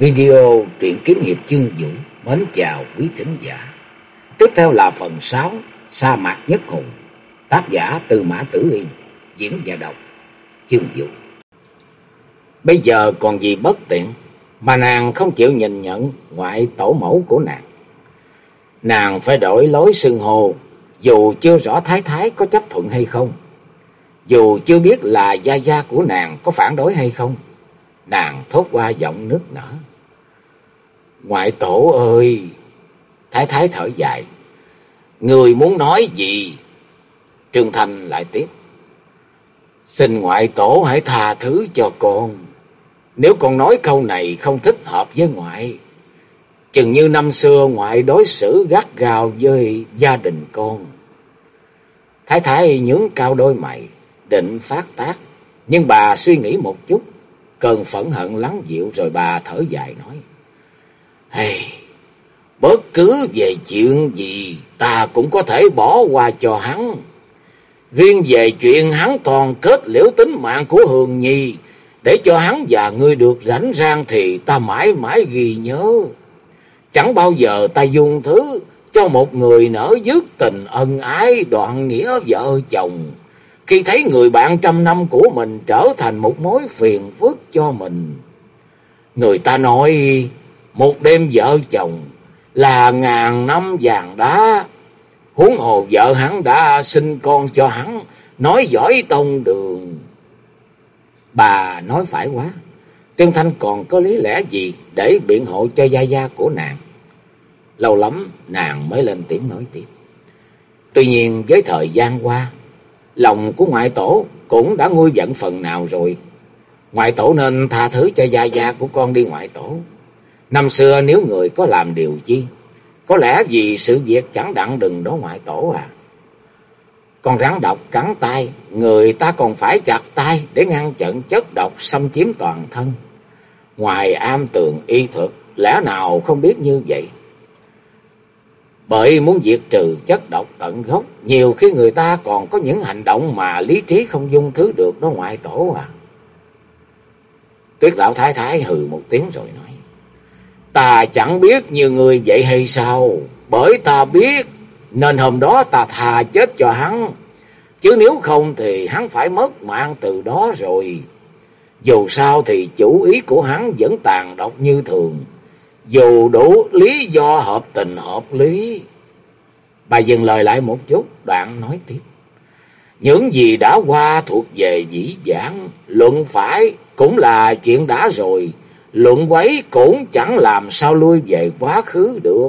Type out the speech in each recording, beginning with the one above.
Video truyện kiếm hiệp chương vũ mến chào quý thính giả. Tiếp theo là phần 6 Sa mạc nhất hùng. Tác giả Từ Mã Tử Yên, diễn và đọc chương vũ. Bây giờ còn gì bất tiện mà nàng không chịu nhìn nhận ngoại tổ mẫu của nàng. Nàng phải đổi lối xưng hồ dù chưa rõ thái thái có chấp thuận hay không. Dù chưa biết là gia gia của nàng có phản đối hay không. Nàng thốt qua giọng nước nở. Ngoại tổ ơi! Thái thái thở dài. Người muốn nói gì? Trương Thành lại tiếp. Xin ngoại tổ hãy tha thứ cho con. Nếu con nói câu này không thích hợp với ngoại. Chừng như năm xưa ngoại đối xử gắt gao với gia đình con. Thái thái nhướng cao đôi mày, định phát tác. Nhưng bà suy nghĩ một chút, cơn phẫn hận lắng dịu rồi bà thở dài nói. Hey, bất cứ về chuyện gì ta cũng có thể bỏ qua cho hắn. Riêng về chuyện hắn toàn kết liễu tính mạng của Hường Nhi, để cho hắn và ngươi được rảnh rang thì ta mãi mãi ghi nhớ. Chẳng bao giờ ta dung thứ cho một người nở dứt tình ân ái đoạn nghĩa vợ chồng. Khi thấy người bạn trăm năm của mình trở thành một mối phiền phức cho mình. Người ta nói một đêm vợ chồng là ngàn năm vàng đá. Huống hồ vợ hắn đã sinh con cho hắn, nói giỏi tông đường. Bà nói phải quá. Trương Thanh còn có lý lẽ gì để biện hộ cho gia gia của nàng? Lâu lắm nàng mới lên tiếng nói tiếp. Tuy nhiên với thời gian qua, lòng của ngoại tổ cũng đã nguôi giận phần nào rồi. Ngoại tổ nên tha thứ cho gia gia của con đi ngoại tổ. Năm xưa nếu người có làm điều chi, có lẽ vì sự việc chẳng đặng đừng đó ngoại tổ à. Con rắn độc cắn tay, người ta còn phải chặt tay để ngăn chặn chất độc xâm chiếm toàn thân. Ngoài am tường y thuật, lẽ nào không biết như vậy? Bởi muốn diệt trừ chất độc tận gốc, nhiều khi người ta còn có những hành động mà lý trí không dung thứ được đó ngoại tổ à. Tuyết lão thái thái hừ một tiếng rồi nói. Ta chẳng biết như người vậy hay sao, bởi ta biết, nên hôm đó ta thà chết cho hắn. Chứ nếu không thì hắn phải mất mạng từ đó rồi. Dù sao thì chủ ý của hắn vẫn tàn độc như thường. Dù đủ lý do hợp tình hợp lý. Bà dừng lời lại một chút, đoạn nói tiếp. Những gì đã qua thuộc về dĩ dãn, luận phải cũng là chuyện đã rồi. Luận quấy cũng chẳng làm sao lui về quá khứ được.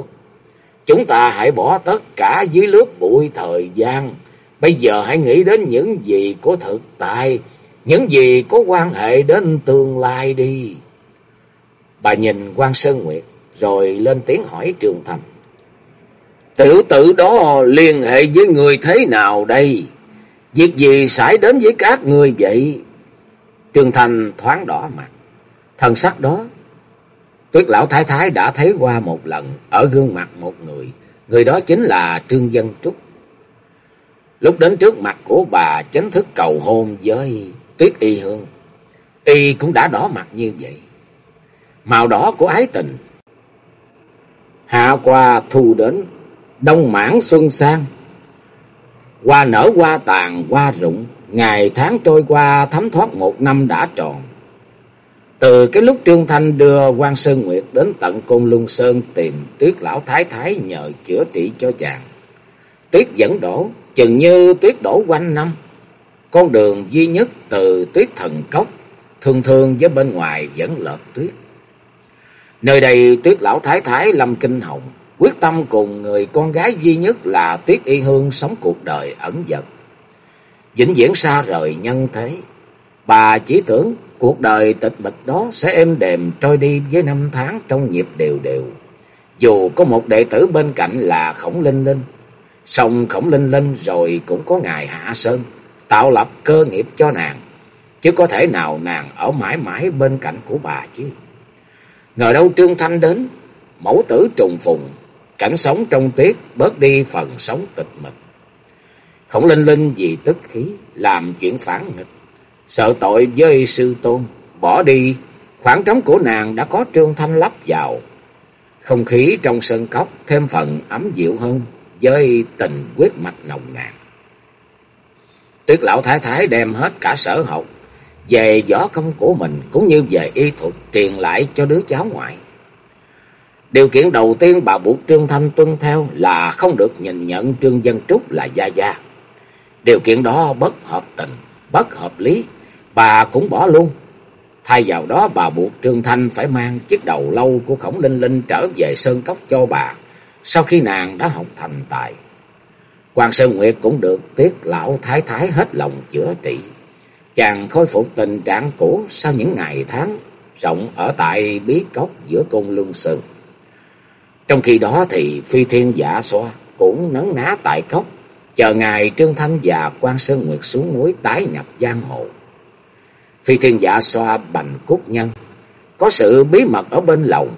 Chúng ta hãy bỏ tất cả dưới lớp bụi thời gian. Bây giờ hãy nghĩ đến những gì của thực tại, những gì có quan hệ đến tương lai đi. Bà nhìn quan Sơn Nguyệt, rồi lên tiếng hỏi Trường Thành. Tiểu tử đó liên hệ với người thế nào đây? Việc gì xảy đến với các người vậy? Trường Thành thoáng đỏ mặt. Thần sắc đó, tuyết lão thái thái đã thấy qua một lần ở gương mặt một người. Người đó chính là Trương Dân Trúc. Lúc đến trước mặt của bà chánh thức cầu hôn với tuyết y hương. Y cũng đã đỏ mặt như vậy. Màu đỏ của ái tình. Hạ qua thu đến, đông mãn xuân sang. Hoa nở hoa tàn, hoa rụng, ngày tháng trôi qua thấm thoát một năm đã tròn. Từ cái lúc Trương Thanh đưa quan Sơn Nguyệt đến tận Côn Luân Sơn tìm tuyết lão thái thái nhờ chữa trị cho chàng. Tuyết vẫn đổ, chừng như tuyết đổ quanh năm. Con đường duy nhất từ tuyết thần cốc, thường thường với bên ngoài vẫn lợp tuyết. Nơi đây tuyết lão thái thái lâm kinh hồng, quyết tâm cùng người con gái duy nhất là tuyết y hương sống cuộc đời ẩn dật. Vĩnh viễn xa rời nhân thế, bà chỉ tưởng cuộc đời tịch mịch đó sẽ êm đềm trôi đi với năm tháng trong nhịp đều đều. Dù có một đệ tử bên cạnh là Khổng Linh Linh, xong Khổng Linh Linh rồi cũng có ngài Hạ Sơn, tạo lập cơ nghiệp cho nàng, chứ có thể nào nàng ở mãi mãi bên cạnh của bà chứ. Ngờ đâu Trương Thanh đến, mẫu tử trùng phùng, cảnh sống trong tuyết bớt đi phần sống tịch mịch. Khổng Linh Linh vì tức khí, làm chuyện phản nghịch, sợ tội với sư tôn, bỏ đi Khoảng trống của nàng đã có Trương Thanh lắp vào. Không khí trong sân cốc thêm phần ấm dịu hơn với tình quyết mạch nồng nàn. Tuyết lão thái thái đem hết cả sở học về võ công của mình cũng như về y thuật truyền lại cho đứa cháu ngoại. Điều kiện đầu tiên bà buộc Trương Thanh tuân theo là không được nhìn nhận Trương Dân Trúc là gia gia. Điều kiện đó bất hợp tình, bất hợp lý, bà cũng bỏ luôn. Thay vào đó bà buộc Trương Thanh phải mang chiếc đầu lâu của khổng linh linh trở về Sơn Cốc cho bà, sau khi nàng đã học thành tài. Quan Sơn Nguyệt cũng được tiết lão thái thái hết lòng chữa trị. Chàng khôi phục tình trạng cũ sau những ngày tháng rộng ở tại bí cốc giữa côn lương sơn. Trong khi đó thì phi thiên giả xoa cũng nấn ná tại cốc, chờ ngài Trương Thanh và quan Sơn Nguyệt xuống núi tái nhập giang hồ. Phi thiên giả xoa bành cúc nhân, có sự bí mật ở bên lòng.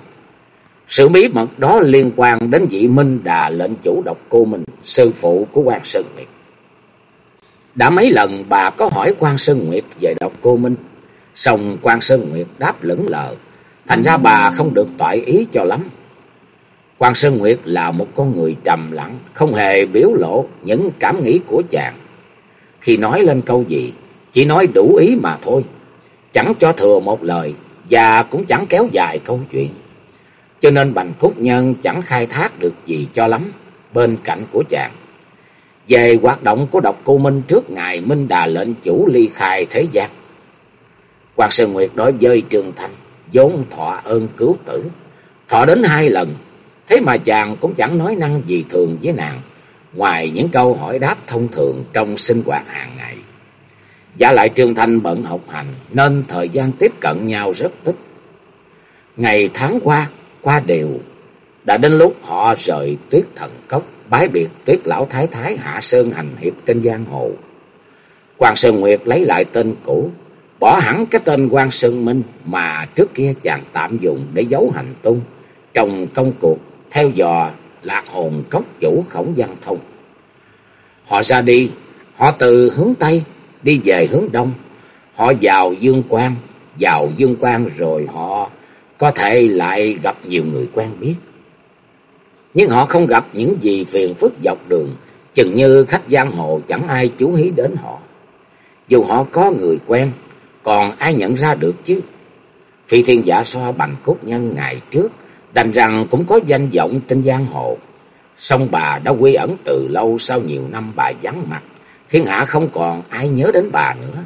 Sự bí mật đó liên quan đến vị Minh Đà lệnh chủ độc cô mình, sư phụ của quan Sơn Nguyệt. Đã mấy lần bà có hỏi quan Sơn Nguyệt về độc cô Minh, xong quan Sơn Nguyệt đáp lững lờ, thành ra bà không được toại ý cho lắm. Quan Sơn Nguyệt là một con người trầm lặng, không hề biểu lộ những cảm nghĩ của chàng. Khi nói lên câu gì, chỉ nói đủ ý mà thôi, chẳng cho thừa một lời và cũng chẳng kéo dài câu chuyện. Cho nên Bành Cúc Nhân chẳng khai thác được gì cho lắm bên cạnh của chàng. Về hoạt động của độc cô Minh trước ngày Minh Đà lệnh chủ ly khai thế gian. Quan Sơn Nguyệt đối với Trường Thanh, vốn thọ ơn cứu tử, thọ đến hai lần Thế mà chàng cũng chẳng nói năng gì thường với nàng, ngoài những câu hỏi đáp thông thường trong sinh hoạt hàng ngày. Giả lại Trương Thanh bận học hành, nên thời gian tiếp cận nhau rất ít. Ngày tháng qua, qua đều, đã đến lúc họ rời tuyết thần cốc, bái biệt tuyết lão thái thái hạ sơn hành hiệp trên giang hồ. Quan Sơn Nguyệt lấy lại tên cũ, bỏ hẳn cái tên Quan Sơn Minh mà trước kia chàng tạm dùng để giấu hành tung trong công cuộc theo dò lạc hồn cốc chủ khổng văn thông. Họ ra đi, họ từ hướng Tây đi về hướng Đông, họ vào Dương Quang, vào Dương Quang rồi họ có thể lại gặp nhiều người quen biết. Nhưng họ không gặp những gì phiền phức dọc đường, chừng như khách giang hồ chẳng ai chú ý đến họ. Dù họ có người quen, còn ai nhận ra được chứ? Phi thiên giả so bằng cốt nhân ngày trước đành rằng cũng có danh vọng trên giang hồ. Song bà đã quy ẩn từ lâu sau nhiều năm bà vắng mặt, thiên hạ không còn ai nhớ đến bà nữa.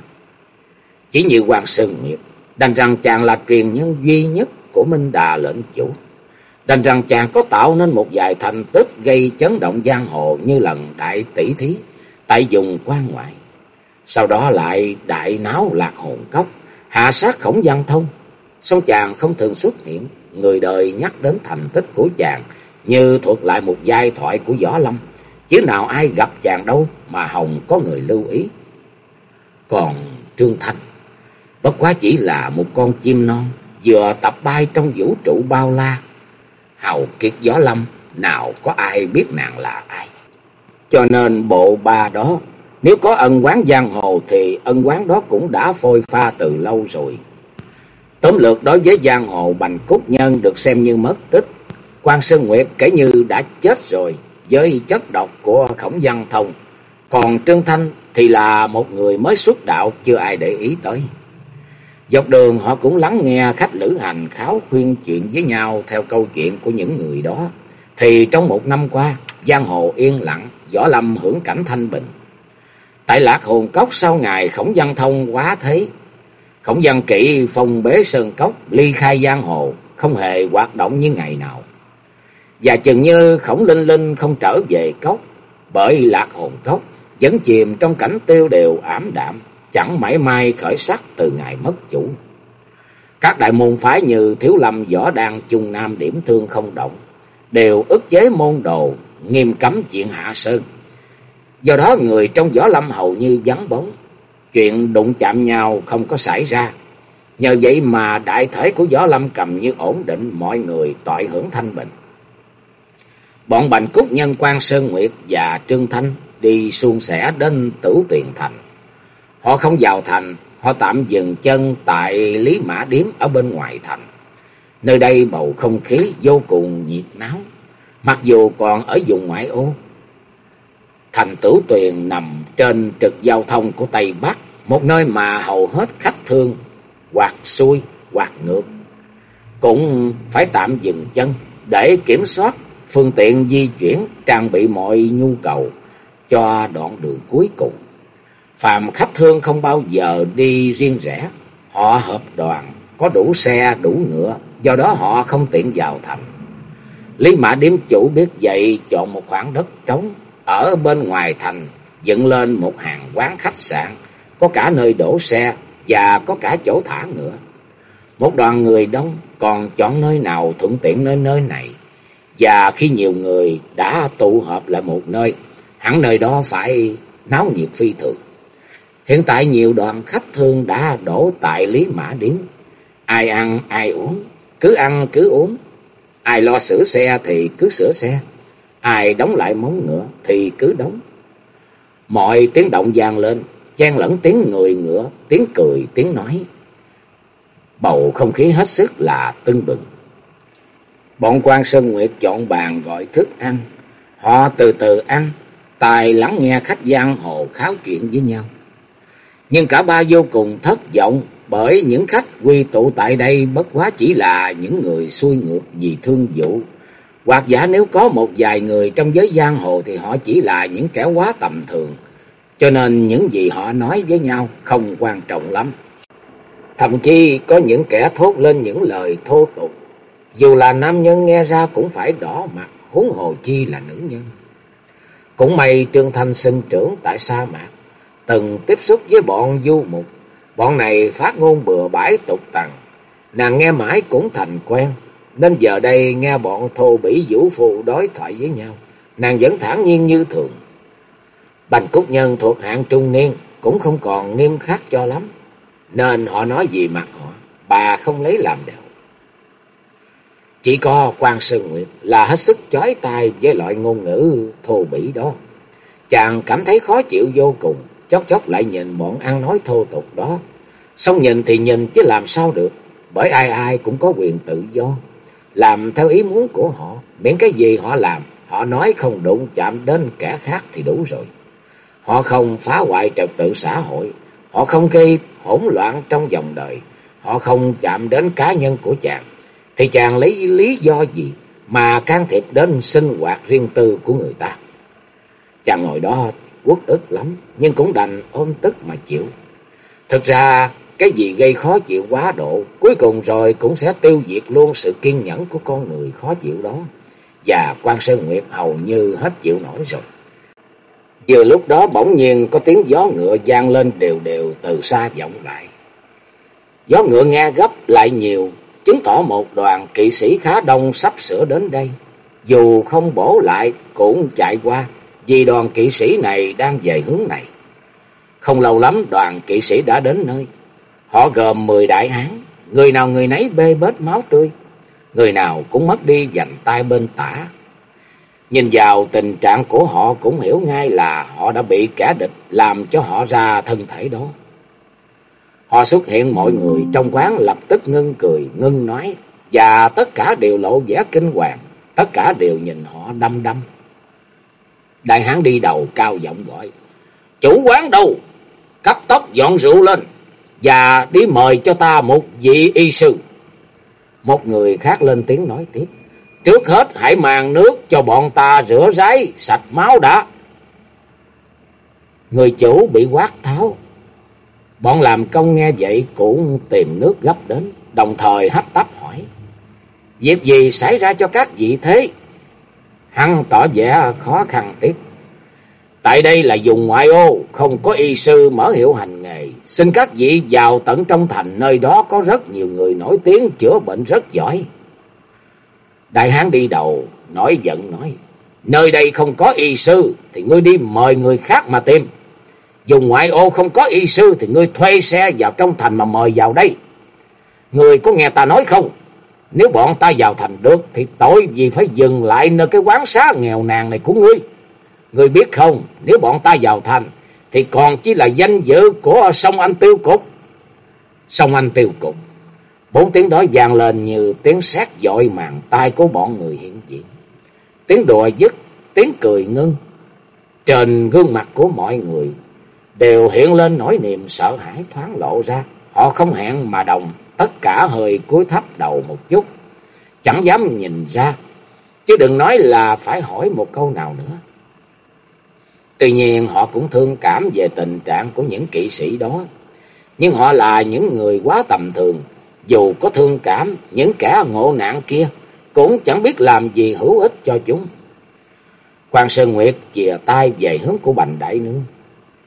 Chỉ như Hoàng Sơn Nguyệt, đành rằng chàng là truyền nhân duy nhất của Minh Đà lệnh chủ. Đành rằng chàng có tạo nên một vài thành tích gây chấn động giang hồ như lần đại tỷ thí tại vùng quan ngoại. Sau đó lại đại náo lạc hồn cốc, hạ sát khổng văn thông. Song chàng không thường xuất hiện, người đời nhắc đến thành tích của chàng như thuật lại một giai thoại của Võ Lâm, chứ nào ai gặp chàng đâu mà Hồng có người lưu ý. Còn Trương Thanh, bất quá chỉ là một con chim non vừa tập bay trong vũ trụ bao la. Hầu kiệt gió Lâm, nào có ai biết nàng là ai. Cho nên bộ ba đó, nếu có ân quán giang hồ thì ân quán đó cũng đã phôi pha từ lâu rồi. Tóm lược đối với giang hồ Bành Cúc Nhân được xem như mất tích. quan Sơn Nguyệt kể như đã chết rồi với chất độc của khổng văn thông. Còn Trương Thanh thì là một người mới xuất đạo chưa ai để ý tới. Dọc đường họ cũng lắng nghe khách lữ hành kháo khuyên chuyện với nhau theo câu chuyện của những người đó. Thì trong một năm qua, giang hồ yên lặng, võ lâm hưởng cảnh thanh bình. Tại lạc hồn cốc sau ngày khổng văn thông quá thế, Khổng văn kỵ phong bế sơn cốc, ly khai giang hồ, không hề hoạt động như ngày nào. Và chừng như khổng linh linh không trở về cốc, bởi lạc hồn cốc vẫn chìm trong cảnh tiêu đều ảm đạm, chẳng mãi mai khởi sắc từ ngày mất chủ. Các đại môn phái như Thiếu Lâm, Võ Đan, Trung Nam điểm thương không động, đều ức chế môn đồ, nghiêm cấm chuyện hạ sơn. Do đó người trong Võ Lâm hầu như vắng bóng, chuyện đụng chạm nhau không có xảy ra. Nhờ vậy mà đại thể của Võ Lâm cầm như ổn định mọi người tội hưởng thanh bình. Bọn Bành Cúc Nhân quan Sơn Nguyệt và Trương Thanh đi suôn sẻ đến Tử Tuyền Thành. Họ không vào thành, Họ tạm dừng chân tại Lý Mã Điếm ở bên ngoài thành. Nơi đây bầu không khí vô cùng nhiệt náo, mặc dù còn ở vùng ngoại ô. Thành tử Tuyền nằm trên trục giao thông của Tây Bắc, một nơi mà hầu hết khách thương hoặc xuôi hoặc ngược cũng phải tạm dừng chân để kiểm soát phương tiện di chuyển, trang bị mọi nhu cầu cho đoạn đường cuối cùng. Phàm khách thương không bao giờ đi riêng rẽ, họ hợp đoàn, có đủ xe, đủ ngựa, do đó họ không tiện vào thành. Lý Mã Điếm chủ biết vậy chọn một khoảng đất trống ở bên ngoài thành, dựng lên một hàng quán khách sạn, có cả nơi đổ xe và có cả chỗ thả ngựa. Một đoàn người đông còn chọn nơi nào thuận tiện nơi nơi này. Và khi nhiều người đã tụ hợp lại một nơi, hẳn nơi đó phải náo nhiệt phi thường. Hiện tại nhiều đoàn khách thương đã đổ tại Lý Mã Điếm. Ai ăn ai uống, cứ ăn cứ uống. Ai lo sửa xe thì cứ sửa xe. Ai đóng lại móng ngựa thì cứ đóng. Mọi tiếng động vang lên, chen lẫn tiếng người ngựa, tiếng cười, tiếng nói. Bầu không khí hết sức là tưng bừng. Bọn quan Sơn Nguyệt chọn bàn gọi thức ăn. Họ từ từ ăn, tài lắng nghe khách giang hồ kháo chuyện với nhau. Nhưng cả ba vô cùng thất vọng bởi những khách quy tụ tại đây bất quá chỉ là những người xuôi ngược vì thương vụ. Hoặc giả nếu có một vài người trong giới giang hồ thì họ chỉ là những kẻ quá tầm thường. Cho nên những gì họ nói với nhau không quan trọng lắm. Thậm chí có những kẻ thốt lên những lời thô tục. Dù là nam nhân nghe ra cũng phải đỏ mặt, huống hồ chi là nữ nhân. Cũng may Trương Thanh sinh trưởng tại sa mạc, từng tiếp xúc với bọn du mục. Bọn này phát ngôn bừa bãi tục tằng, nàng nghe mãi cũng thành quen. Nên giờ đây nghe bọn thô bỉ vũ phụ đối thoại với nhau, nàng vẫn thản nhiên như thường. Bành Cúc Nhân thuộc hạng trung niên, cũng không còn nghiêm khắc cho lắm. Nên họ nói gì mặt họ, bà không lấy làm đều. Chỉ có quan Sơn Nguyệt là hết sức chói tai với loại ngôn ngữ thô bỉ đó. Chàng cảm thấy khó chịu vô cùng, chốc chốc lại nhìn bọn ăn nói thô tục đó. Xong nhìn thì nhìn chứ làm sao được, bởi ai ai cũng có quyền tự do. Làm theo ý muốn của họ, miễn cái gì họ làm, họ nói không đụng chạm đến kẻ khác thì đủ rồi. Họ không phá hoại trật tự xã hội, họ không gây hỗn loạn trong dòng đời, họ không chạm đến cá nhân của chàng, thì chàng lấy lý do gì mà can thiệp đến sinh hoạt riêng tư của người ta. Chàng ngồi đó uất ức lắm, nhưng cũng đành ôm tức mà chịu. Thực ra, cái gì gây khó chịu quá độ, cuối cùng rồi cũng sẽ tiêu diệt luôn sự kiên nhẫn của con người khó chịu đó. Và quan Sơn Nguyệt hầu như hết chịu nổi rồi. Vừa lúc đó bỗng nhiên có tiếng gió ngựa gian lên đều đều từ xa vọng lại. Gió ngựa nghe gấp lại nhiều, chứng tỏ một đoàn kỵ sĩ khá đông sắp sửa đến đây. Dù không bổ lại cũng chạy qua, vì đoàn kỵ sĩ này đang về hướng này. Không lâu lắm đoàn kỵ sĩ đã đến nơi. Họ gồm mười đại hán, người nào người nấy bê bết máu tươi, người nào cũng mất đi dành tay bên tả. Nhìn vào tình trạng của họ cũng hiểu ngay là họ đã bị kẻ địch làm cho họ ra thân thể đó. Họ xuất hiện mọi người trong quán lập tức ngưng cười, ngưng nói, và tất cả đều lộ vẻ kinh hoàng, tất cả đều nhìn họ đăm đăm. Đại hán đi đầu cao giọng gọi, chủ quán đâu, cấp tóc dọn rượu lên, và đi mời cho ta một vị y sư. Một người khác lên tiếng nói tiếp, trước hết hãy mang nước cho bọn ta rửa ráy, sạch máu đã. Người chủ bị quát tháo, Bọn làm công nghe vậy cũng tìm nước gấp đến, đồng thời hấp tấp hỏi. Việc gì xảy ra cho các vị thế? Hằng tỏ vẻ khó khăn tiếp. Tại đây là vùng ngoại ô, không có y sư mở hiệu hành nghề. Xin các vị vào tận trong thành, nơi đó có rất nhiều người nổi tiếng chữa bệnh rất giỏi. Đại hán đi đầu, nói giận nói. Nơi đây không có y sư, thì ngươi đi mời người khác mà tìm. Dùng ngoại ô không có y sư thì ngươi thuê xe vào trong thành mà mời vào đây. Ngươi có nghe ta nói không? Nếu bọn ta vào thành được thì tội gì phải dừng lại nơi cái quán xá nghèo nàn này của ngươi. Ngươi biết không, nếu bọn ta vào thành thì còn chỉ là danh dự của sông Anh Tiêu Cục. sông anh tiêu cục. Bốn tiếng đó vang lên như tiếng sét dội màn tai của bọn người hiện diện. Tiếng đùa dứt, tiếng cười ngưng. Trên gương mặt của mọi người đều hiện lên nỗi niềm sợ hãi thoáng lộ ra. Họ không hẹn mà đồng, tất cả hơi cúi thấp đầu một chút. Chẳng dám nhìn ra, chứ đừng nói là phải hỏi một câu nào nữa. Tuy nhiên họ cũng thương cảm về tình trạng của những kỵ sĩ đó. Nhưng họ là những người quá tầm thường. Dù có thương cảm, những kẻ ngộ nạn kia cũng chẳng biết làm gì hữu ích cho chúng. Quan Sơn Nguyệt chìa tay về hướng của Bành Đại Nương.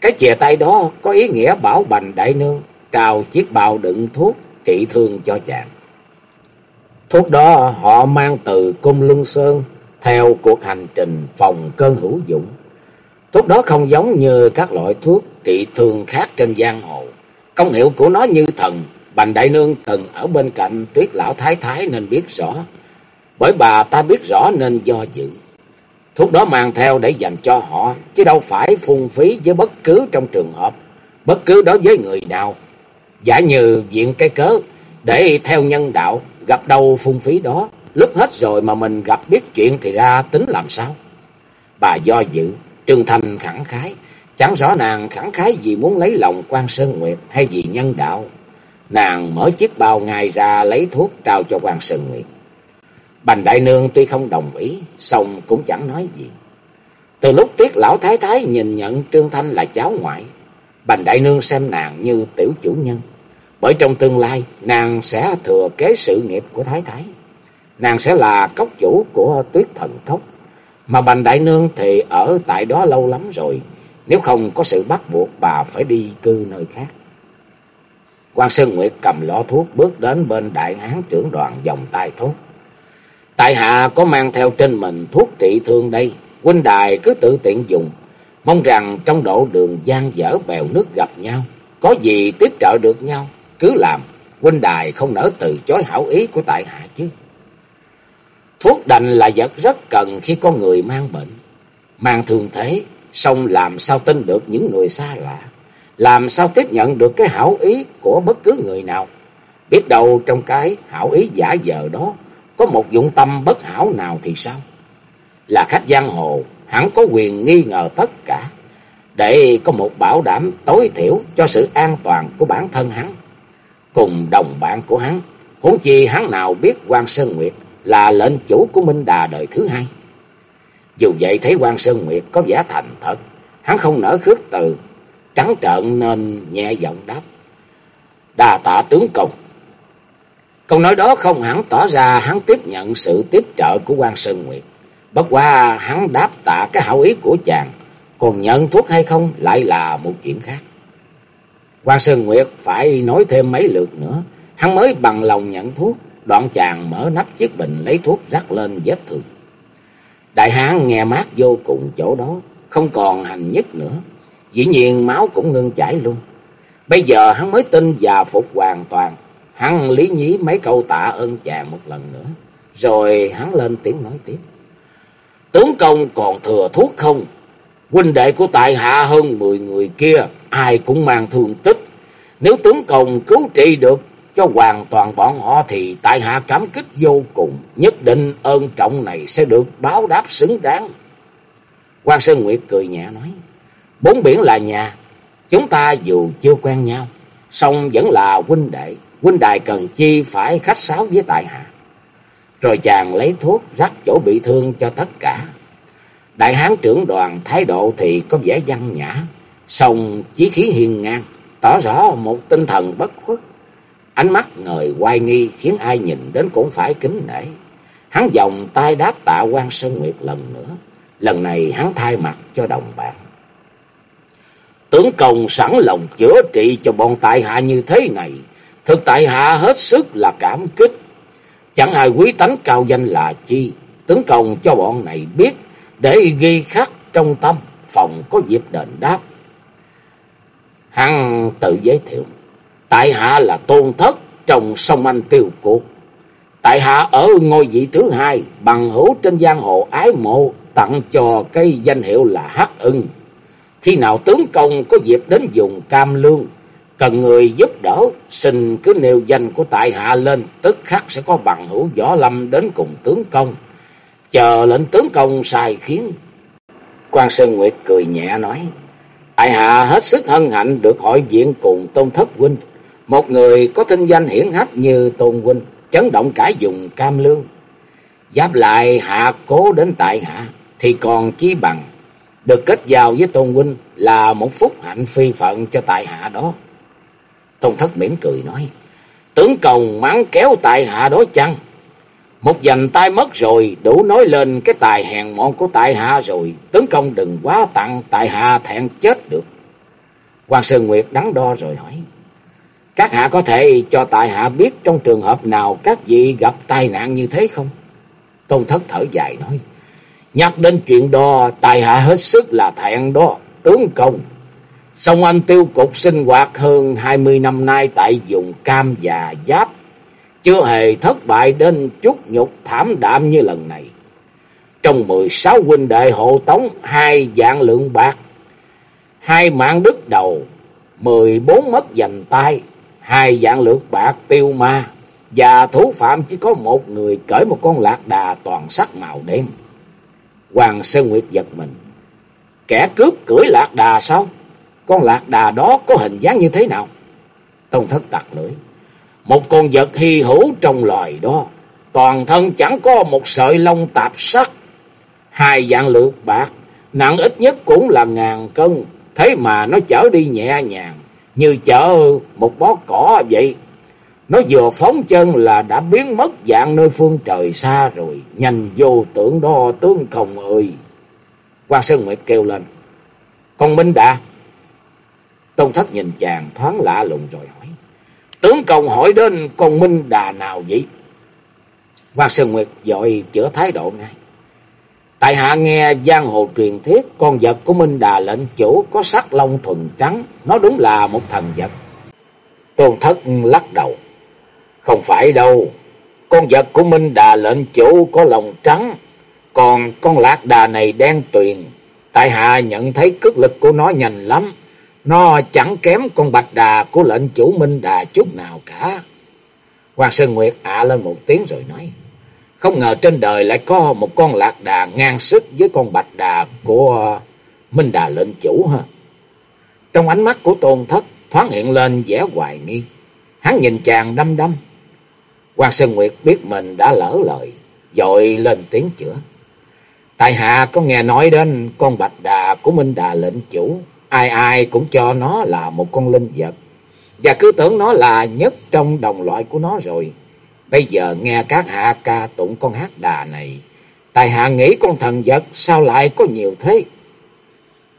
Cái chìa tay đó có ý nghĩa bảo Bành Đại Nương trao chiếc bào đựng thuốc trị thương cho chàng. Thuốc đó họ mang từ Cung Luân Sơn theo cuộc hành trình phòng cơn hữu dụng. Thuốc đó không giống như các loại thuốc trị thương khác trên giang hồ. Công hiệu của nó như thần, Bành Đại Nương từng ở bên cạnh tuyết lão thái thái nên biết rõ. Bởi bà ta biết rõ nên do dự. Thuốc đó mang theo để dành cho họ, chứ đâu phải phung phí với bất cứ trong trường hợp, bất cứ đối với người nào. Giả như diện cái cớ, để theo nhân đạo, gặp đâu phung phí đó, lúc hết rồi mà mình gặp biết chuyện thì ra tính làm sao? Bà do dự, Trương Thành khẳng khái, chẳng rõ nàng khẳng khái vì muốn lấy lòng quan Sơn Nguyệt hay vì nhân đạo. Nàng mở chiếc bao ngài ra lấy thuốc trao cho quan Sơn Nguyệt. Bành Đại Nương tuy không đồng ý, xong cũng chẳng nói gì. Từ lúc Tiết Lão Thái Thái nhìn nhận Trương Thanh là cháu ngoại, Bành Đại Nương xem nàng như tiểu chủ nhân. Bởi trong tương lai, nàng sẽ thừa kế sự nghiệp của Thái Thái. Nàng sẽ là cốc chủ của tuyết thần cốc. Mà Bành Đại Nương thì ở tại đó lâu lắm rồi. Nếu không có sự bắt buộc bà phải đi cư nơi khác. quan Sơn Nguyệt cầm lọ thuốc bước đến bên đại hán trưởng đoàn vòng tay thuốc. Tại hạ có mang theo trên mình thuốc trị thương đây. Huynh đài cứ tự tiện dùng. Mong rằng trong độ đường gian dở bèo nước gặp nhau. Có gì tiếp trợ được nhau. Cứ làm. Huynh đài không nỡ từ chối hảo ý của tại hạ chứ. Thuốc đành là vật rất cần khi có người mang bệnh. Mang thường thế. Xong làm sao tin được những người xa lạ. Làm sao tiếp nhận được cái hảo ý của bất cứ người nào. Biết đâu trong cái hảo ý giả vờ đó có một dụng tâm bất hảo nào thì sao? Là khách giang hồ, hẳn có quyền nghi ngờ tất cả, để có một bảo đảm tối thiểu cho sự an toàn của bản thân hắn. Cùng đồng bạn của hắn, huống chi hắn nào biết quan Sơn Nguyệt là lệnh chủ của Minh Đà đời thứ hai. Dù vậy thấy quan Sơn Nguyệt có vẻ thành thật, hắn không nỡ khước từ, trắng trợn nên nhẹ giọng đáp. Đà tạ tướng công. Câu nói đó không hẳn tỏ ra hắn tiếp nhận sự tiếp trợ của quan Sơn Nguyệt. Bất qua hắn đáp tạ cái hảo ý của chàng, còn nhận thuốc hay không lại là một chuyện khác. quan Sơn Nguyệt phải nói thêm mấy lượt nữa, hắn mới bằng lòng nhận thuốc, đoạn chàng mở nắp chiếc bình lấy thuốc rắc lên vết thương. Đại hán nghe mát vô cùng chỗ đó, không còn hành nhất nữa, dĩ nhiên máu cũng ngưng chảy luôn. Bây giờ hắn mới tin và phục hoàn toàn, Hắn lý nhí mấy câu tạ ơn chàng một lần nữa. Rồi hắn lên tiếng nói tiếp. Tướng công còn thừa thuốc không? Huynh đệ của tại hạ hơn mười người kia. Ai cũng mang thương tích. Nếu tướng công cứu trị được cho hoàn toàn bọn họ thì tại hạ cảm kích vô cùng. Nhất định ơn trọng này sẽ được báo đáp xứng đáng. quan Sơn Nguyệt cười nhẹ nói. Bốn biển là nhà. Chúng ta dù chưa quen nhau. song vẫn là huynh đệ huynh đài cần chi phải khách sáo với tại hạ. Rồi chàng lấy thuốc rắc chỗ bị thương cho tất cả. Đại hán trưởng đoàn thái độ thì có vẻ văn nhã, song chí khí hiền ngang, tỏ rõ một tinh thần bất khuất. Ánh mắt ngời oai nghi khiến ai nhìn đến cũng phải kính nể. Hắn vòng tay đáp tạ quan Sơn Nguyệt lần nữa. Lần này hắn thay mặt cho đồng bạn. Tướng công sẵn lòng chữa trị cho bọn tại hạ như thế này. Thực tại hạ hết sức là cảm kích. Chẳng ai quý tánh cao danh là chi. Tướng công cho bọn này biết, để ghi khắc trong tâm, phòng có dịp đền đáp. Hằng tự giới thiệu. Tại hạ là tôn thất trong sông anh tiêu cuộc. Tại hạ ở ngôi vị thứ hai bằng hữu trên giang hồ ái mộ, tặng cho cái danh hiệu là hắc ưng. Khi nào tướng công có dịp đến dùng cam lương cần người giúp đỡ, xin cứ nêu danh của tại hạ lên, tức khắc sẽ có bằng hữu võ lâm đến cùng tướng công. Chờ lệnh tướng công sai khiến. quan Sơn Nguyệt cười nhẹ nói, tại hạ hết sức hân hạnh được hội diện cùng Tôn Thất Huynh, một người có tinh danh hiển hách như Tôn Huynh, chấn động cả vùng cam lương. Giáp lại hạ cố đến tại hạ, thì còn chi bằng được kết giao với Tôn Huynh là một phúc hạnh phi phận cho tại hạ đó. Tôn Thất mỉm cười nói, tướng công mắng kéo tại hạ đó chăng? Một dành tay mất rồi, đủ nói lên cái tài hèn mọn của tại hạ rồi, tướng công đừng quá tặng, tại hạ thẹn chết được. Hoàng Sơn Nguyệt đắn đo rồi hỏi, các hạ có thể cho tại hạ biết trong trường hợp nào các vị gặp tai nạn như thế không? Tôn Thất thở dài nói, nhắc đến chuyện đó, tại hạ hết sức là thẹn đó, tướng công. Song anh tiêu cục sinh hoạt hơn hai mươi năm nay tại vùng Cam và Giáp. Chưa hề thất bại đến chút nhục thảm đạm như lần này. Trong mười sáu huynh đệ hộ tống, hai dạng lượng bạc. Hai mạng đứt đầu. mười bốn mất dành tay. Hai dạng lượng bạc tiêu ma. Và thủ phạm chỉ có một người cởi một con lạc đà toàn sắc màu đen. Hoàng Sơn Nguyệt giật mình. Kẻ cướp cưỡi lạc đà sao? Con lạc đà đó có hình dáng như thế nào? Tông thất tặc lưỡi. Một con vật hy hữu trong loài đó. Toàn thân chẳng có một sợi lông tạp sắc. Hai dạng lược bạc. Nặng ít nhất cũng là ngàn cân. Thế mà nó chở đi nhẹ nhàng. Như chở một bó cỏ vậy. Nó vừa phóng chân là đã biến mất dạng nơi phương trời xa rồi. Nhanh vô tưởng đo tướng không ơi. Quan Sơn Nguyệt kêu lên. Con Minh Đà. Tôn thất nhìn chàng thoáng lạ lùng rồi hỏi. Tướng công hỏi đến con Minh Đà nào vậy? hoàng Sơn Nguyệt dội chữa thái độ ngay. Tại hạ nghe giang hồ truyền thuyết con vật của Minh Đà lệnh chủ có sắc lông thuần trắng. Nó đúng là một thần vật. Tôn thất lắc đầu. Không phải đâu. Con vật của Minh Đà lệnh chủ có lòng trắng. Còn con lạc đà này đen tuyền. Tại hạ nhận thấy cước lực của nó nhanh lắm. Nó chẳng kém con bạch đà của lệnh chủ Minh Đà chút nào cả. Hoàng Sơn Nguyệt ạ lên một tiếng rồi nói. Không ngờ trên đời lại có một con lạc đà ngang sức với con bạch đà của Minh Đà lệnh chủ ha. Trong ánh mắt của tôn thất thoáng hiện lên vẻ hoài nghi. Hắn nhìn chàng đăm đăm. Hoàng Sơn Nguyệt biết mình đã lỡ lời, dội lên tiếng chữa. Tại hạ có nghe nói đến con bạch đà của Minh Đà lệnh chủ, ai ai cũng cho nó là một con linh vật, và cứ tưởng nó là nhất trong đồng loại của nó rồi. Bây giờ nghe các hạ ca tụng con hát đà này, tại hạ nghĩ con thần vật sao lại có nhiều thế?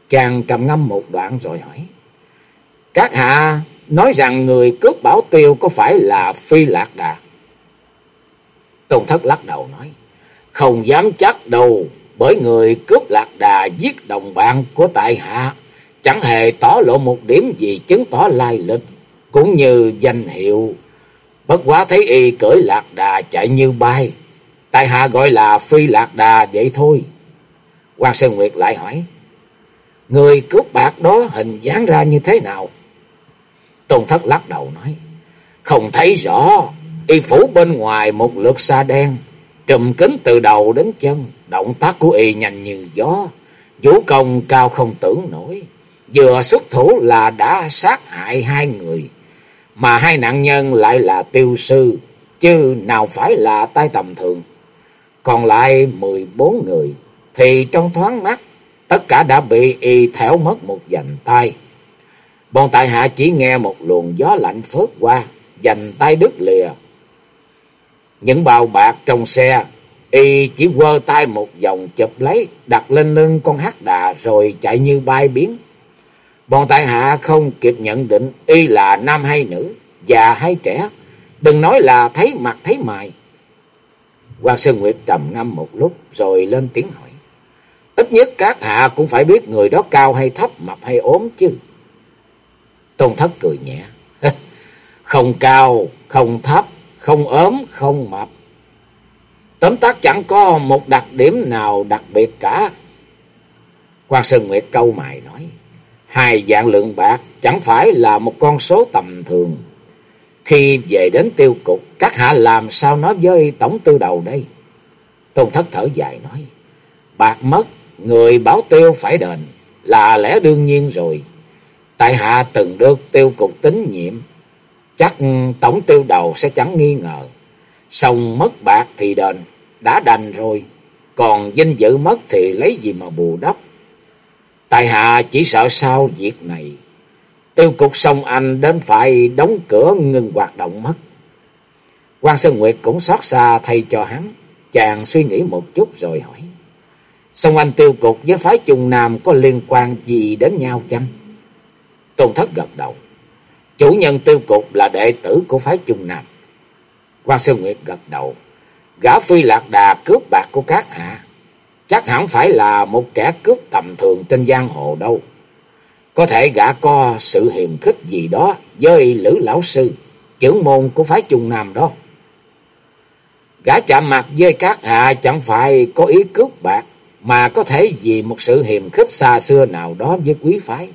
Chàng trầm ngâm một đoạn rồi hỏi. Các hạ nói rằng người cướp bảo tiêu có phải là Phi Lạc Đà? Tôn Thất lắc đầu nói. Không dám chắc đâu, bởi người cướp Lạc Đà giết đồng bạn của tại hạ. Chẳng hề tỏ lộ một điểm gì chứng tỏ lai lịch, cũng như danh hiệu. Bất quá thấy y cưỡi Lạc Đà chạy như bay. Tại hạ gọi là Phi Lạc Đà vậy thôi. Quan Sơn Nguyệt lại hỏi. Người cướp bạc đó hình dáng ra như thế nào? Tôn Thất lắc đầu nói. Không thấy rõ. Y phủ bên ngoài một lượt sa đen. Trùm kính từ đầu đến chân. Động tác của y nhanh như gió. Vũ công cao không tưởng nổi. Vừa xuất thủ là đã sát hại hai người. Mà hai nạn nhân lại là tiêu sư. Chứ nào phải là tay tầm thường. Còn lại mười bốn người. Thì trong thoáng mắt. Tất cả đã bị y thẻo mất một dành tay. Bọn tại hạ chỉ nghe một luồng gió lạnh phớt qua. Dành tay đứt lìa. Những bào bạc trong xe. Y chỉ quơ tay một vòng chụp lấy. Đặt lên lưng con hắc đà rồi chạy như bay biến. Bọn tại hạ không kịp nhận định y là nam hay nữ, già hay trẻ. Đừng nói là thấy mặt thấy mày. Hoàng Sơn Nguyệt trầm ngâm một lúc rồi lên tiếng hỏi. Ít nhất các hạ cũng phải biết người đó cao hay thấp, mập hay ốm chứ. Tôn thất cười nhẹ. không cao, không thấp, không ốm, không mập. tấm tác chẳng có một đặc điểm nào đặc biệt cả. Quan Sơn Nguyệt câu mày nói. Hai vạn lượng bạc chẳng phải là một con số tầm thường. Khi về đến tiêu cục, các hạ làm sao nói với tổng tư đầu đây? Tôn thất thở dài nói, bạc mất, người báo tiêu phải đền, là lẽ đương nhiên rồi. Tại hạ từng được tiêu cục tín nhiệm, chắc tổng tiêu đầu sẽ chẳng nghi ngờ. Xong mất bạc thì đền, đã đành rồi, còn danh dự mất thì lấy gì mà bù đắp. Tại hạ chỉ sợ sau việc này, tiêu cục sông Anh đến phải đóng cửa ngừng hoạt động mất. quan Sơn Nguyệt cũng xót xa thay cho hắn, chàng suy nghĩ một chút rồi hỏi. Sông Anh tiêu cục với phái Trung Nam có liên quan gì đến nhau chăng? Tôn thất gật đầu. Chủ nhân tiêu cục là đệ tử của phái Trung Nam. quan Sơn Nguyệt gật đầu. Gã phi lạc đà cướp bạc của các hạ. Chắc hẳn phải là một kẻ cướp tầm thường trên giang hồ đâu. Có thể gã có sự hiềm khích gì đó với Lữ Lão Sư, trưởng môn của phái Trung Nam đó. Gã chạm mặt với các hạ chẳng phải có ý cướp bạc, mà có thể vì một sự hiềm khích xa xưa nào đó với quý phái.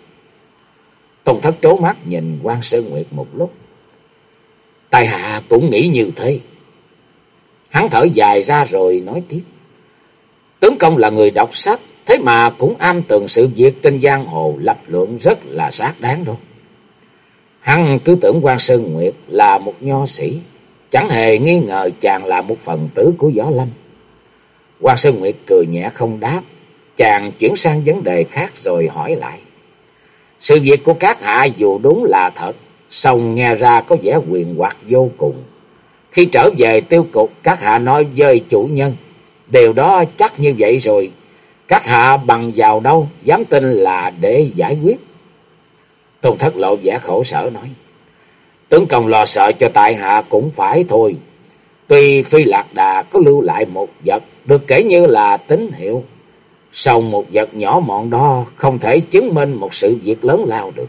Tông thất trố mắt nhìn quan Sơn Nguyệt một lúc. Tài hạ cũng nghĩ như thế. Hắn thở dài ra rồi nói tiếp. Tướng công là người đọc sách, thế mà cũng am tường sự việc trên giang hồ lập luận rất là xác đáng đâu. Hắn cứ tưởng quan Sơn Nguyệt là một nho sĩ, chẳng hề nghi ngờ chàng là một phần tử của Võ Lâm. Quan Sơn Nguyệt cười nhẹ không đáp, chàng chuyển sang vấn đề khác rồi hỏi lại. Sự việc của các hạ dù đúng là thật, song nghe ra có vẻ quyền hoặc vô cùng. Khi trở về tiêu cục, các hạ nói với chủ nhân, điều đó chắc như vậy rồi. Các hạ bằng vào đâu, dám tin là để giải quyết. Tôn thất lộ vẻ khổ sở nói, tướng công lo sợ cho tại hạ cũng phải thôi. Tuy phi lạc đà có lưu lại một vật, được kể như là tín hiệu, sau một vật nhỏ mọn đó không thể chứng minh một sự việc lớn lao được.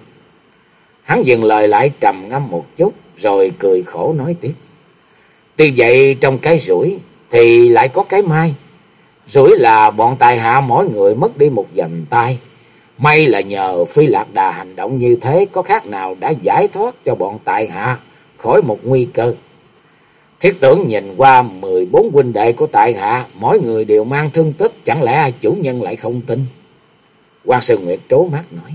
Hắn dừng lời lại trầm ngâm một chút, rồi cười khổ nói tiếp. Tuy vậy trong cái rủi thì lại có cái may. Rủi là bọn tài hạ mỗi người mất đi một dành tay. May là nhờ phi lạc đà hành động như thế có khác nào đã giải thoát cho bọn tài hạ khỏi một nguy cơ. Thiết tưởng nhìn qua mười bốn huynh đệ của tại hạ, mỗi người đều mang thương tích, chẳng lẽ chủ nhân lại không tin? quan Sư Nguyệt trố mắt nói,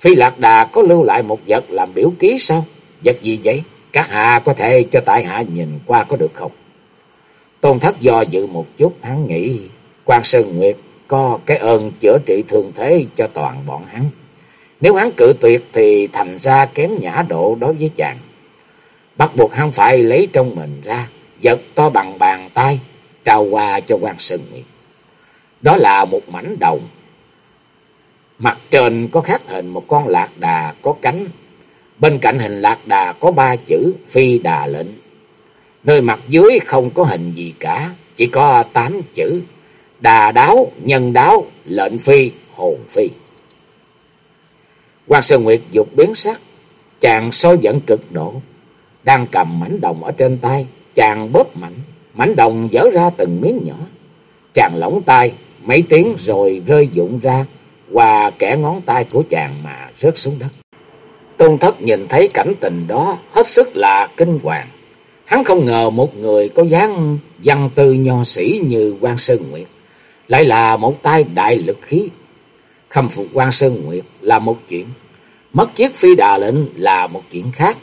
Phi Lạc Đà có lưu lại một vật làm biểu ký sao? Vật gì vậy? Các hạ có thể cho tại hạ nhìn qua có được không? Tôn thất do dự một chút, hắn nghĩ quan Sơn Nguyệt có cái ơn chữa trị thương thế cho toàn bọn hắn. Nếu hắn cự tuyệt thì thành ra kém nhã độ đối với chàng. Bắt buộc hắn phải lấy trong mình ra, giật to bằng bàn tay, trao qua cho quan Sơn Nguyệt. Đó là một mảnh đồng. Mặt trên có khắc hình một con lạc đà có cánh Bên cạnh hình lạc đà có ba chữ phi đà lệnh. Nơi mặt dưới không có hình gì cả, chỉ có tám chữ đà đáo, nhân đáo, lệnh phi, hồn phi. Quan Sơn Nguyệt dục biến sắc, chàng soi dẫn cực độ, đang cầm mảnh đồng ở trên tay, chàng bóp mạnh, mảnh đồng dở ra từng miếng nhỏ. Chàng lỏng tay, mấy tiếng rồi rơi dụng ra qua kẻ ngón tay của chàng mà rớt xuống đất. Tôn thất nhìn thấy cảnh tình đó hết sức là kinh hoàng. Hắn không ngờ một người có dáng văn tư nho sĩ như quan Sơn Nguyệt, lại là một tay đại lực khí. Khâm phục quan Sơn Nguyệt là một chuyện, mất chiếc phi đà lệnh là một chuyện khác.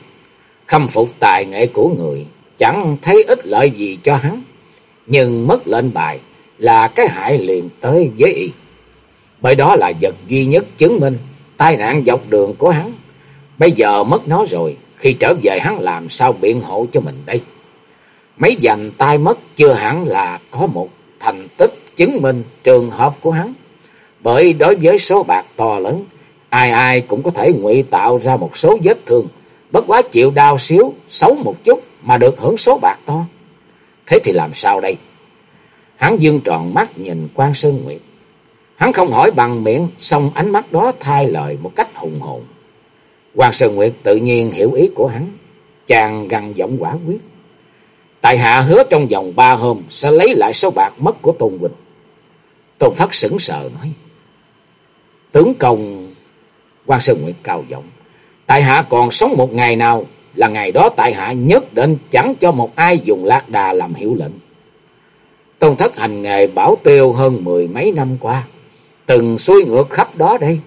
Khâm phục tài nghệ của người, chẳng thấy ích lợi gì cho hắn, nhưng mất lệnh bài là cái hại liền tới với y. Bởi đó là vật duy nhất chứng minh tai nạn dọc đường của hắn Bây giờ mất nó rồi, khi trở về hắn làm sao biện hộ cho mình đây? Mấy dành tay mất chưa hẳn là có một thành tích chứng minh trường hợp của hắn. Bởi đối với số bạc to lớn, ai ai cũng có thể ngụy tạo ra một số vết thương, bất quá chịu đau xíu, xấu một chút mà được hưởng số bạc to. Thế thì làm sao đây? Hắn dương tròn mắt nhìn quan Sơn Nguyệt. Hắn không hỏi bằng miệng, xong ánh mắt đó thay lời một cách hùng hồn. Hoàng Sơn Nguyệt tự nhiên hiểu ý của hắn, chàng gằn giọng quả quyết. Tại hạ hứa trong vòng ba hôm sẽ lấy lại số bạc mất của Tôn Quỳnh. Tôn Thất sững sờ nói. Tướng công quan Sơn Nguyệt cao giọng. Tại hạ còn sống một ngày nào là ngày đó tại hạ nhất định chẳng cho một ai dùng lạc đà làm hiệu lệnh. Tôn thất hành nghề bảo tiêu hơn mười mấy năm qua. Từng xuôi ngược khắp đó đây.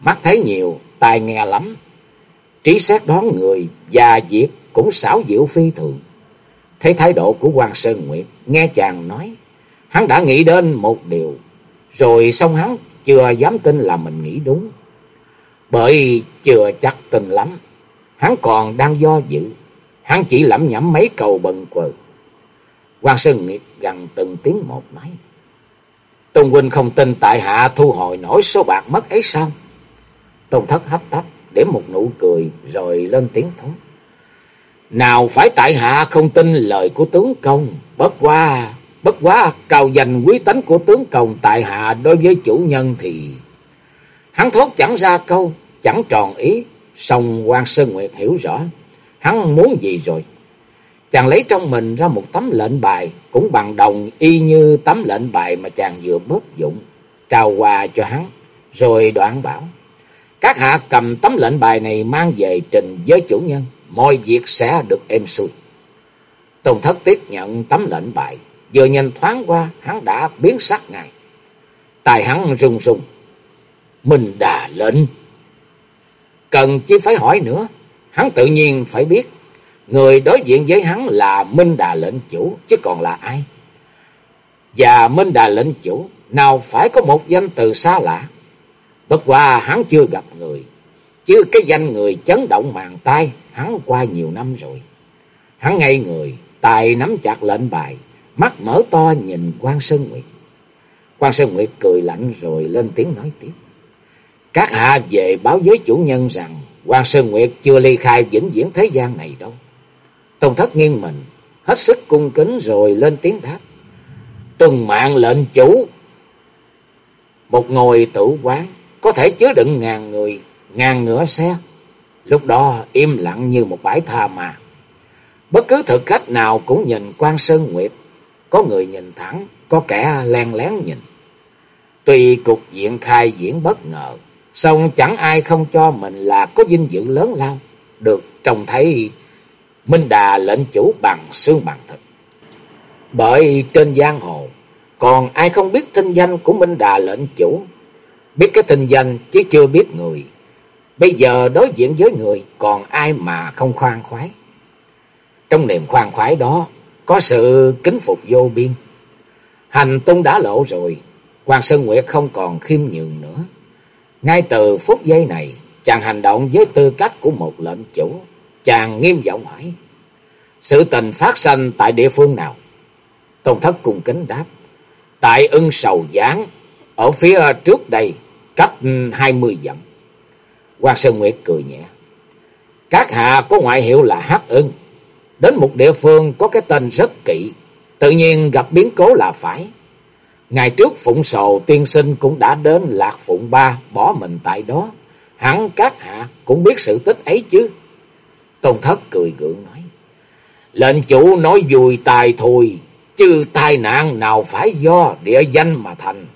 Mắt thấy nhiều, tai nghe lắm. Trí xét đón người và việc cũng xảo diệu phi thường. Thấy thái độ của quan Sơn Nguyệt, nghe chàng nói. Hắn đã nghĩ đến một điều. Rồi xong hắn chưa dám tin là mình nghĩ đúng. Bởi chưa chắc tin lắm. Hắn còn đang do dự. Hắn chỉ lẩm nhẩm mấy cầu bần quờ. quan Sơn Nguyệt gần từng tiếng một nói. Tôn huynh không tin tại hạ thu hồi nổi số bạc mất ấy sao? Tôn thất hấp tấp, để một nụ cười rồi lên tiếng thốt. Nào phải tại hạ không tin lời của tướng công, bất quá bất quá cao danh quý tánh của tướng công tại hạ đối với chủ nhân thì... Hắn thốt chẳng ra câu, chẳng tròn ý, song quan Sơn Nguyệt hiểu rõ, hắn muốn gì rồi. Chàng lấy trong mình ra một tấm lệnh bài, cũng bằng đồng y như tấm lệnh bài mà chàng vừa bớt dụng, trao quà cho hắn, rồi đoạn bảo. Các hạ cầm tấm lệnh bài này mang về trình với chủ nhân, mọi việc sẽ được êm xuôi. Tôn thất tiếp nhận tấm lệnh bài, vừa nhìn thoáng qua, hắn đã biến sắc ngay Tài hắn rung rung. Mình đà lệnh. Cần chi phải hỏi nữa, hắn tự nhiên phải biết Người đối diện với hắn là Minh Đà lệnh chủ, chứ còn là ai? Và Minh Đà lệnh chủ, nào phải có một danh từ xa lạ? Bất qua hắn chưa gặp người, chứ cái danh người chấn động màn tay, hắn qua nhiều năm rồi. Hắn ngay người, tay nắm chặt lệnh bài, mắt mở to nhìn quan Sơn Nguyệt. quan Sơn Nguyệt cười lạnh rồi lên tiếng nói tiếp. Các hạ về báo với chủ nhân rằng quan Sơn Nguyệt chưa ly khai vĩnh viễn thế gian này đâu. Tôn thất nghiêng mình, hết sức cung kính rồi lên tiếng đáp. từng mạng lệnh chủ. Một ngồi tử quán, có thể chứa đựng ngàn người, ngàn ngựa xe. Lúc đó im lặng như một bãi tha mà. Bất cứ thực khách nào cũng nhìn quan Sơn Nguyệt. Có người nhìn thẳng, có kẻ len lén nhìn. Tuy cục diện khai diễn bất ngờ, song chẳng ai không cho mình là có dinh dự lớn lao. Được trông thấy Minh Đà lệnh chủ bằng xương bằng thịt. Bởi trên giang hồ, còn ai không biết thinh danh của Minh Đà lệnh chủ. Biết cái tình danh chứ chưa biết người. Bây giờ đối diện với người, còn ai mà không khoan khoái. Trong niềm khoan khoái đó, có sự kính phục vô biên. Hành tung đã lộ rồi, Hoàng Sơn Nguyệt không còn khiêm nhường nữa. Ngay từ phút giây này, chàng hành động với tư cách của một lệnh chủ. Chàng nghiêm giọng hỏi. Sự tình phát sinh tại địa phương nào? Tôn thất cung kính đáp. Tại ưng sầu gián, ở phía trước đây, cách hai mươi dặm. Hoàng Sơn Nguyệt cười nhẹ. Các hạ có ngoại hiệu là hắc ưng. Đến một địa phương có cái tên rất kỵ. Tự nhiên gặp biến cố là phải. Ngày trước Phụng sầu tiên sinh cũng đã đến Lạc Phụng Ba bỏ mình tại đó. Hẳn các hạ cũng biết sự tích ấy chứ. Tôn thất cười gượng nói. Lệnh chủ nói vui tài thôi, chứ tai nạn nào phải do địa danh mà thành.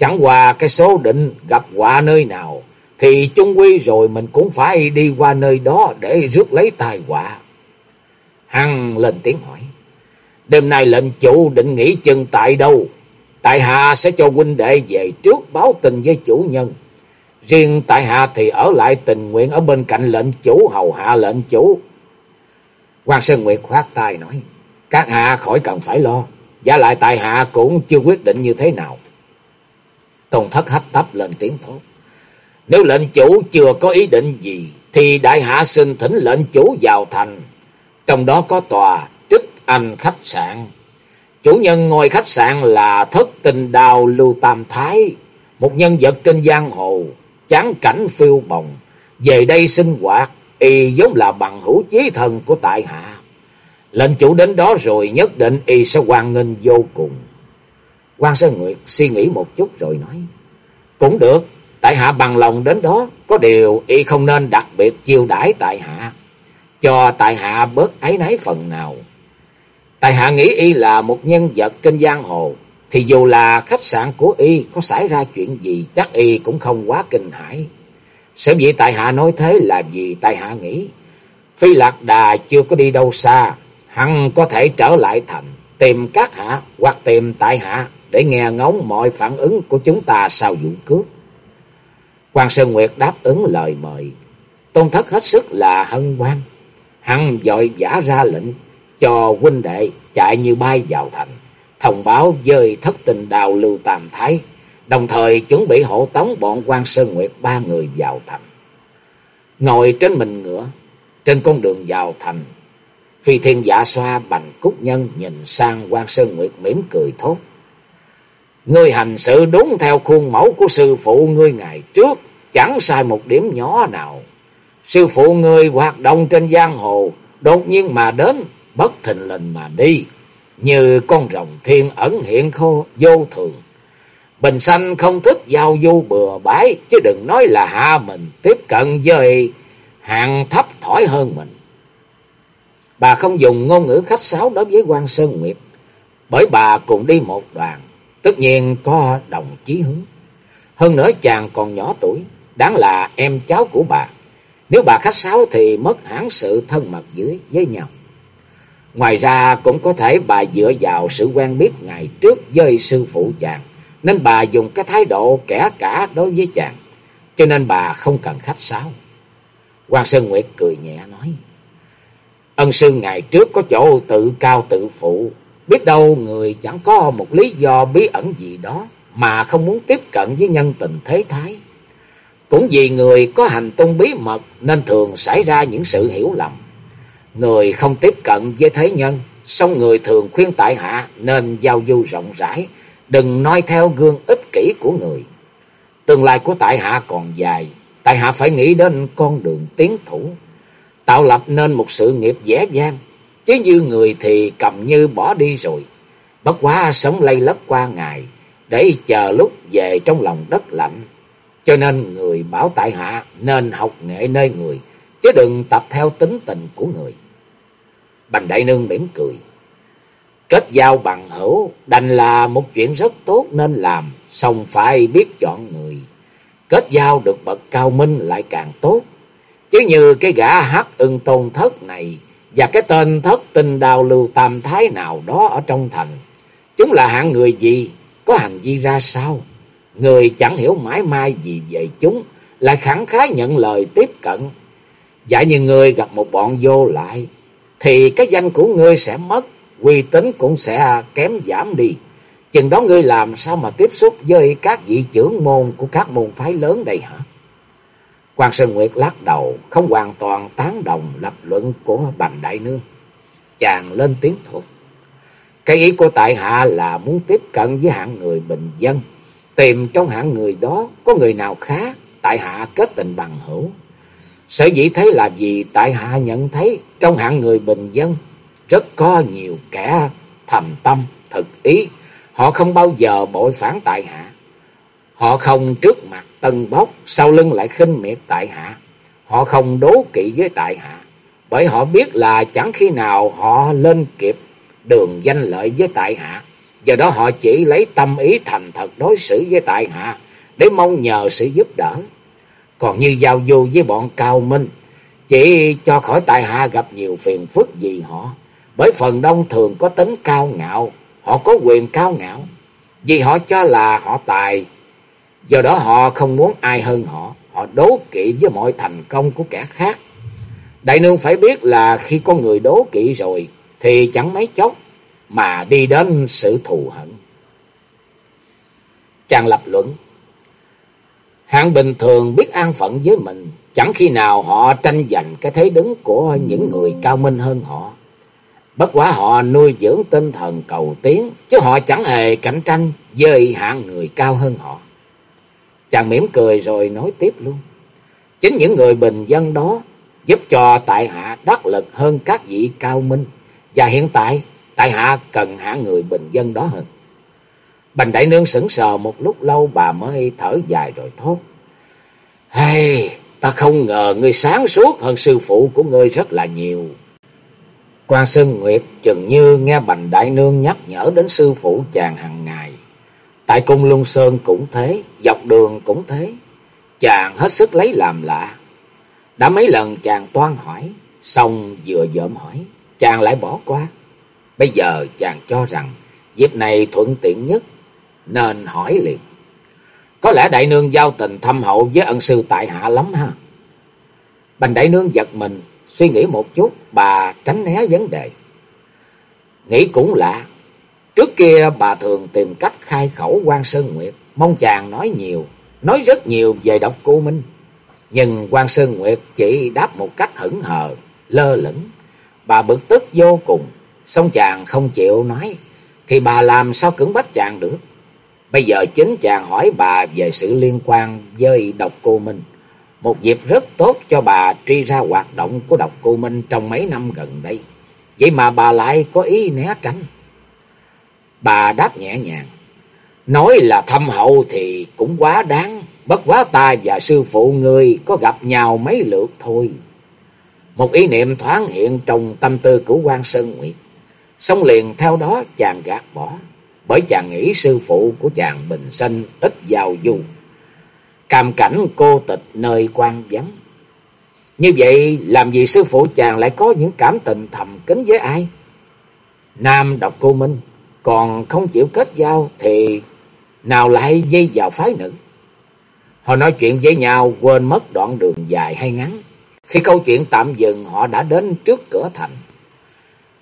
Chẳng qua cái số định gặp họa nơi nào, thì chung quy rồi mình cũng phải đi qua nơi đó để rước lấy tai họa. Hằng lên tiếng hỏi. Đêm nay lệnh chủ định nghỉ chân tại đâu? Tại hạ sẽ cho huynh đệ về trước báo tình với chủ nhân. Riêng tại hạ thì ở lại tình nguyện ở bên cạnh lệnh chủ hầu hạ lệnh chủ. Quan Sơn Nguyệt khoát tay nói. Các hạ khỏi cần phải lo. Giả lại tại hạ cũng chưa quyết định như thế nào. Tôn thất hấp tấp lên tiếng thốt. Nếu lệnh chủ chưa có ý định gì. Thì đại hạ xin thỉnh lệnh chủ vào thành. Trong đó có tòa trích anh khách sạn. Chủ nhân ngôi khách sạn là thất tình đào Lưu Tam Thái. Một nhân vật trên giang hồ chán cảnh phiêu bồng, về đây sinh hoạt, y vốn là bằng hữu chí thần của tại hạ. Lệnh chủ đến đó rồi nhất định y sẽ hoan nghênh vô cùng quan Sơn Nguyệt suy nghĩ một chút rồi nói, cũng được, tại hạ bằng lòng đến đó, có điều y không nên đặc biệt chiêu đãi tại hạ, cho tại hạ bớt ấy náy phần nào. Tại hạ nghĩ y là một nhân vật trên giang hồ, thì dù là khách sạn của y có xảy ra chuyện gì, chắc y cũng không quá kinh hãi. Sở dĩ tại hạ nói thế là vì tại hạ nghĩ Phi Lạc Đà chưa có đi đâu xa, hắn có thể trở lại thành, tìm các hạ hoặc tìm tại hạ để nghe ngóng mọi phản ứng của chúng ta sau vụ cướp. Quan Sơn Nguyệt đáp ứng lời mời. Tôn thất hết sức là hân hoan. Hằng dội giả ra lệnh cho huynh đệ chạy như bay vào thành, thông báo dời thất tình đào lưu tam thái, đồng thời chuẩn bị hộ tống bọn quan Sơn Nguyệt ba người vào thành. Ngồi trên mình ngựa, trên con đường vào thành, phi thiên dạ xoa bành cúc nhân nhìn sang quan Sơn Nguyệt mỉm cười thốt. Ngươi hành sự đúng theo khuôn mẫu của sư phụ ngươi ngày trước, chẳng sai một điểm nhỏ nào. Sư phụ ngươi hoạt động trên giang hồ, đột nhiên mà đến, bất thình lình mà đi, như con rồng thiên ẩn hiện khô vô thường. Bình sanh không thích giao du bừa bãi, chứ đừng nói là hạ mình tiếp cận với hạng thấp thỏi hơn mình. Bà không dùng ngôn ngữ khách sáo đối với quan Sơn Nguyệt, bởi bà cùng đi một đoàn, tất nhiên có đồng chí hướng. Hơn nữa chàng còn nhỏ tuổi, đáng là em cháu của bà. Nếu bà khách sáo thì mất hẳn sự thân mật dưới với nhau. Ngoài ra cũng có thể bà dựa vào sự quen biết ngày trước với sư phụ chàng, nên bà dùng cái thái độ kẻ cả đối với chàng, cho nên bà không cần khách sáo. Quan Sơn Nguyệt cười nhẹ nói. Ân sư ngày trước có chỗ tự cao tự phụ. Biết đâu người chẳng có một lý do bí ẩn gì đó mà không muốn tiếp cận với nhân tình thế thái. Cũng vì người có hành tung bí mật nên thường xảy ra những sự hiểu lầm. Người không tiếp cận với thế nhân, song người thường khuyên tại hạ nên giao du rộng rãi, đừng nói theo gương ích kỷ của người. Tương lai của tại hạ còn dài, tại hạ phải nghĩ đến con đường tiến thủ, tạo lập nên một sự nghiệp dễ dàng, chứ như người thì cầm như bỏ đi rồi. Bất quá sống lây lất qua ngày, để chờ lúc về trong lòng đất lạnh. Cho nên người bảo tại hạ nên học nghệ nơi người, chứ đừng tập theo tính tình của người. Bành Đại Nương mỉm cười. Kết giao bằng hữu đành là một chuyện rất tốt nên làm, xong phải biết chọn người kết giao được bậc cao minh lại càng tốt. Chứ như cái gã hát ưng tôn thất này và cái tên thất tinh đào lưu tam thái nào đó ở trong thành. Chúng là hạng người gì, có hành vi ra sao? Người chẳng hiểu mãi mai gì về chúng, lại khẳng khái nhận lời tiếp cận. Giả như người gặp một bọn vô lại, thì cái danh của ngươi sẽ mất, uy tín cũng sẽ kém giảm đi. Chừng đó ngươi làm sao mà tiếp xúc với các vị trưởng môn của các môn phái lớn đây hả? Quan Sơn Nguyệt lắc đầu, không hoàn toàn tán đồng lập luận của Bành Đại Nương. Chàng lên tiếng thốt. Cái ý của tại hạ là muốn tiếp cận với hạng người bình dân. Tìm trong hạng người đó có người nào khác tại hạ kết tình bằng hữu. Sở dĩ thế là vì tại hạ nhận thấy trong hạng người bình dân rất có nhiều kẻ thầm tâm, thực ý, Họ không bao giờ bội phản tại hạ. Họ không trước mặt tân bốc, sau lưng lại khinh miệt tại hạ. Họ không đố kỵ với tại hạ. Bởi họ biết là chẳng khi nào họ lên kịp đường danh lợi với tại hạ. Do đó họ chỉ lấy tâm ý thành thật đối xử với tại hạ để mong nhờ sự giúp đỡ. Còn như giao du với bọn cao minh, chỉ cho khỏi tại hạ gặp nhiều phiền phức vì họ. Bởi phần đông thường có tính cao ngạo, Họ có quyền cao ngạo, vì họ cho là họ tài, do đó họ không muốn ai hơn họ, họ đố kỵ với mọi thành công của kẻ khác. Đại nương phải biết là khi con người đố kỵ rồi, thì chẳng mấy chốc mà đi đến sự thù hận. Chàng lập luận, hạng bình thường biết an phận với mình, chẳng khi nào họ tranh giành cái thế đứng của những người cao minh hơn họ. Bất quá họ nuôi dưỡng tinh thần cầu tiến, chứ họ chẳng hề cạnh tranh với hạng người cao hơn họ. Chàng mỉm cười rồi nói tiếp luôn. Chính những người bình dân đó giúp cho tại hạ đắc lực hơn các vị cao minh. Và hiện tại, tại hạ cần hạ người bình dân đó hơn. Bành đại nương sững sờ một lúc lâu bà mới thở dài rồi thốt. Hey, ta không ngờ ngươi sáng suốt hơn sư phụ của ngươi rất là nhiều. Quan Sơn Nguyệt chừng như nghe Bành Đại Nương nhắc nhở đến sư phụ chàng hàng ngày. Tại cung Lung Sơn cũng thế, dọc đường cũng thế. Chàng hết sức lấy làm lạ. Đã mấy lần chàng toan hỏi, xong vừa dợm hỏi, chàng lại bỏ qua. Bây giờ chàng cho rằng dịp này thuận tiện nhất, nên hỏi liền. Có lẽ đại nương giao tình thâm hậu với ân sư tại hạ lắm ha. Bành đại nương giật mình, suy nghĩ một chút, bà tránh né vấn đề. Nghĩ cũng lạ, trước kia bà thường tìm cách khai khẩu quan Sơn Nguyệt, mong chàng nói nhiều, nói rất nhiều về độc cô Minh. Nhưng quan Sơn Nguyệt chỉ đáp một cách hững hờ, lơ lửng. Bà bực tức vô cùng, xong chàng không chịu nói, thì bà làm sao cưỡng bắt chàng được. Bây giờ chính chàng hỏi bà về sự liên quan với độc cô Minh. Một dịp rất tốt cho bà truy ra hoạt động của độc cô Minh trong mấy năm gần đây. Vậy mà bà lại có ý né tránh. Bà đáp nhẹ nhàng. Nói là thâm hậu thì cũng quá đáng. Bất quá ta và sư phụ người có gặp nhau mấy lượt thôi. Một ý niệm thoáng hiện trong tâm tư của quan Sơn Nguyệt. Xong liền theo đó chàng gạt bỏ. Bởi chàng nghĩ sư phụ của chàng bình sinh ít giao du. Cam cảnh cô tịch nơi quan vắng. Như vậy làm gì sư phụ chàng lại có những cảm tình thầm kín với ai? Nam đọc cô Minh còn không chịu kết giao thì nào lại dây vào phái nữ. Họ nói chuyện với nhau quên mất đoạn đường dài hay ngắn. Khi câu chuyện tạm dừng họ đã đến trước cửa thành.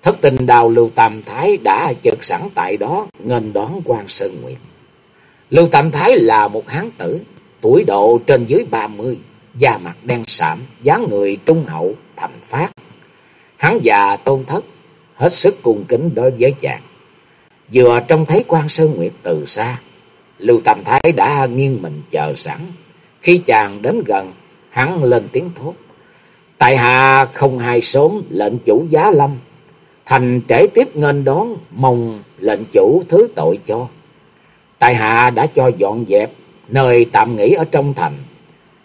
Thất tình đào Lưu Tam Thái đã chợt sẵn tại đó nghênh đón quan Sơn Nguyệt. Lưu Tam Thái là một hán tử, tuổi độ trên dưới ba mươi, da mặt đen sạm, dáng người trung hậu, thành phát. Hắn già tôn thất, hết sức cung kính đối với chàng. Vừa trông thấy quan Sơn Nguyệt từ xa, Lưu Tam Thái đã nghiêng mình chờ sẵn. Khi chàng đến gần, hắn lên tiếng thốt. Tại hạ không hai sớm lệnh chủ giá lâm. Thành trễ tiếp nghênh đón, mong lệnh chủ thứ tội cho. Tại hạ đã cho dọn dẹp, nơi tạm nghỉ ở trong thành.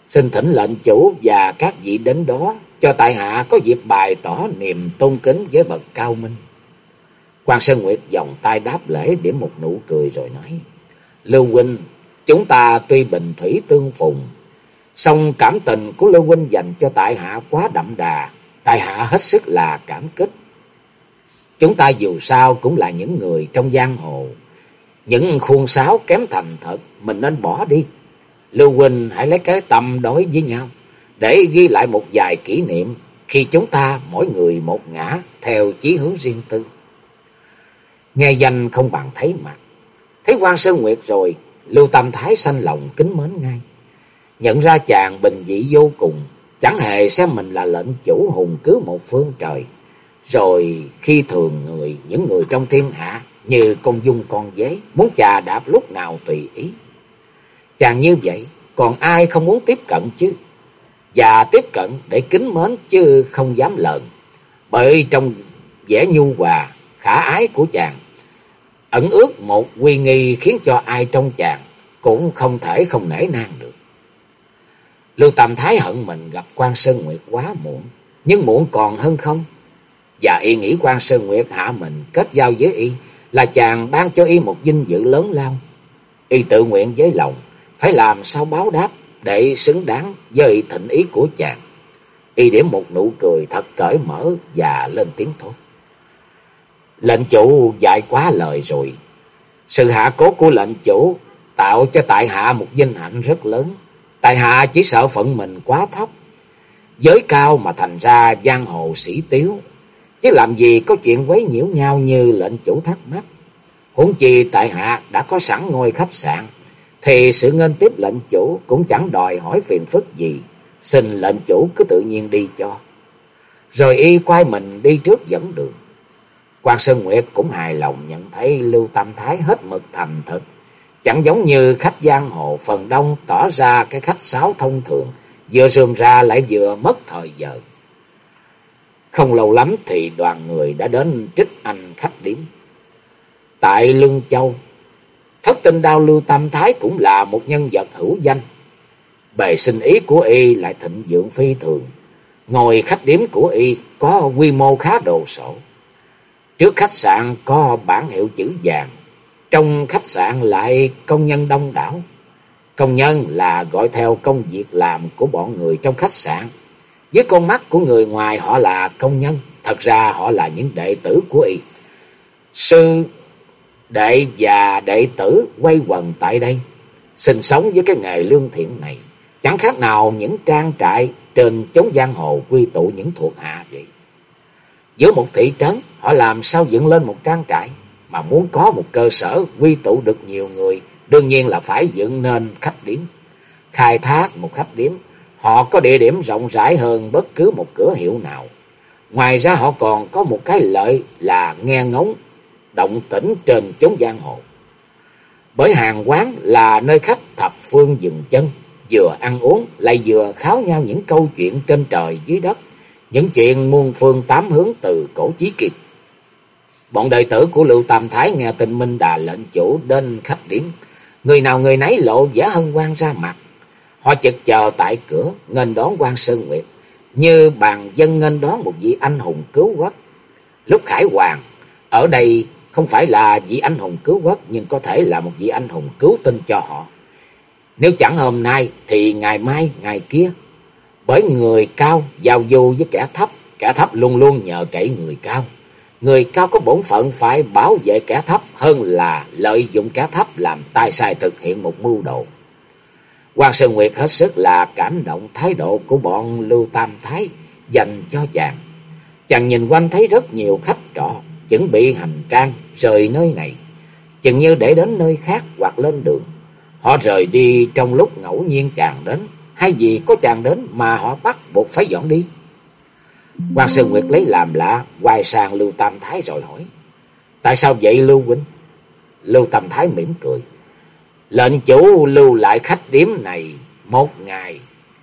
Xin thỉnh lệnh chủ và các vị đến đó, cho tại hạ có dịp bày tỏ niềm tôn kính với bậc cao minh quan Sơn Nguyệt vòng tay đáp lễ điểm một nụ cười rồi nói. Lưu Huynh, chúng ta tuy bình thủy tương phùng, song cảm tình của Lưu Huynh dành cho tại hạ quá đậm đà, tại hạ hết sức là cảm kích. Chúng ta dù sao cũng là những người trong giang hồ, những khuôn sáo kém thành thật, mình nên bỏ đi. Lưu Huynh hãy lấy cái tâm đối với nhau, để ghi lại một vài kỷ niệm khi chúng ta mỗi người một ngã theo chí hướng riêng tư. Nghe danh không bằng thấy mặt. Thấy quan Sơn Nguyệt rồi, Lưu Tâm Thái sanh lòng kính mến ngay. Nhận ra chàng bình dị vô cùng, chẳng hề xem mình là lệnh chủ hùng cứ một phương trời. Rồi khi thường người, những người trong thiên hạ, như con dung con dế, muốn trà đạp lúc nào tùy ý. Chàng như vậy, còn ai không muốn tiếp cận chứ? Và tiếp cận để kính mến chứ không dám lợn. Bởi trong vẻ nhu hòa, khả ái của chàng, ẩn ước một quy nghi khiến cho ai trong chàng cũng không thể không nể nang được. Lưu Tam Thái hận mình gặp quan Sơn Nguyệt quá muộn, nhưng muộn còn hơn không. Và y nghĩ quan Sơn Nguyệt hạ mình kết giao với y là chàng ban cho y một vinh dự lớn lao. Y tự nguyện với lòng, phải làm sao báo đáp để xứng đáng với thịnh ý của chàng. Y điểm một nụ cười thật cởi mở và lên tiếng thôi. Lệnh chủ dạy quá lời rồi. Sự hạ cố của lệnh chủ tạo cho tại hạ một vinh hạnh rất lớn. Tại hạ chỉ sợ phận mình quá thấp. Giới cao mà thành ra giang hồ sĩ tiếu. Chứ làm gì có chuyện quấy nhiễu nhau như lệnh chủ thắc mắc. Huống chi tại hạ đã có sẵn ngôi khách sạn. Thì sự ngân tiếp lệnh chủ cũng chẳng đòi hỏi phiền phức gì. Xin lệnh chủ cứ tự nhiên đi cho. Rồi y quay mình đi trước dẫn đường quan Sơn Nguyệt cũng hài lòng nhận thấy Lưu Tam Thái hết mực thành thực. Chẳng giống như khách giang hồ phần đông tỏ ra cái khách sáo thông thường, vừa rườm ra lại vừa mất thời giờ. Không lâu lắm thì đoàn người đã đến trích anh khách điểm. Tại Lương Châu, thất tinh đao Lưu Tam Thái cũng là một nhân vật hữu danh. Bề sinh ý của y lại thịnh dưỡng phi thường. Ngồi khách điếm của y có quy mô khá đồ sổ. Trước khách sạn có bản hiệu chữ vàng trong khách sạn lại công nhân đông đảo. Công nhân là gọi theo công việc làm của bọn người trong khách sạn. Với con mắt của người ngoài họ là công nhân, thật ra họ là những đệ tử của y. Sư đệ và đệ tử quay quần tại đây, sinh sống với cái nghề lương thiện này, chẳng khác nào những trang trại trên chốn giang hồ quy tụ những thuộc hạ vậy. Giữa một thị trấn, họ làm sao dựng lên một trang trại, mà muốn có một cơ sở quy tụ được nhiều người, đương nhiên là phải dựng nên khách điểm Khai thác một khách điểm họ có địa điểm rộng rãi hơn bất cứ một cửa hiệu nào. Ngoài ra họ còn có một cái lợi là nghe ngóng động tĩnh trên chốn giang hồ. Bởi hàng quán là nơi khách thập phương dừng chân, vừa ăn uống lại vừa kháo nhau những câu chuyện trên trời dưới đất, những chuyện muôn phương tám hướng từ cổ chí kịp. Bọn đệ tử của Lưu Tam Thái nghe tin Minh Đà lệnh chủ đến khách điểm, người nào người nấy lộ giả hân quan ra mặt. Họ chực chờ tại cửa, nghênh đón quan Sơn Nguyệt, như bàn dân nghênh đón một vị anh hùng cứu quốc. Lúc Khải Hoàng, ở đây không phải là vị anh hùng cứu quốc, nhưng có thể là một vị anh hùng cứu tinh cho họ. Nếu chẳng hôm nay, thì ngày mai, ngày kia. Bởi người cao giao du với kẻ thấp, kẻ thấp luôn luôn nhờ cậy người cao. Người cao có bổn phận phải bảo vệ kẻ thấp hơn là lợi dụng kẻ thấp làm tay sai thực hiện một mưu đồ. Hoàng Sơn Nguyệt hết sức là cảm động thái độ của bọn Lưu Tam Thái dành cho chàng. Chàng nhìn quanh thấy rất nhiều khách trọ, chuẩn bị hành trang rời nơi này, chừng như để đến nơi khác hoặc lên đường. Họ rời đi trong lúc ngẫu nhiên chàng đến, hay vì có chàng đến mà họ bắt buộc phải dọn đi. Quan Sơn Nguyệt lấy làm lạ, quay sang Lưu Tam Thái rồi hỏi. Tại sao vậy Lưu Huynh? Lưu Tam Thái mỉm cười. Lệnh chủ lưu lại khách điếm này một ngày.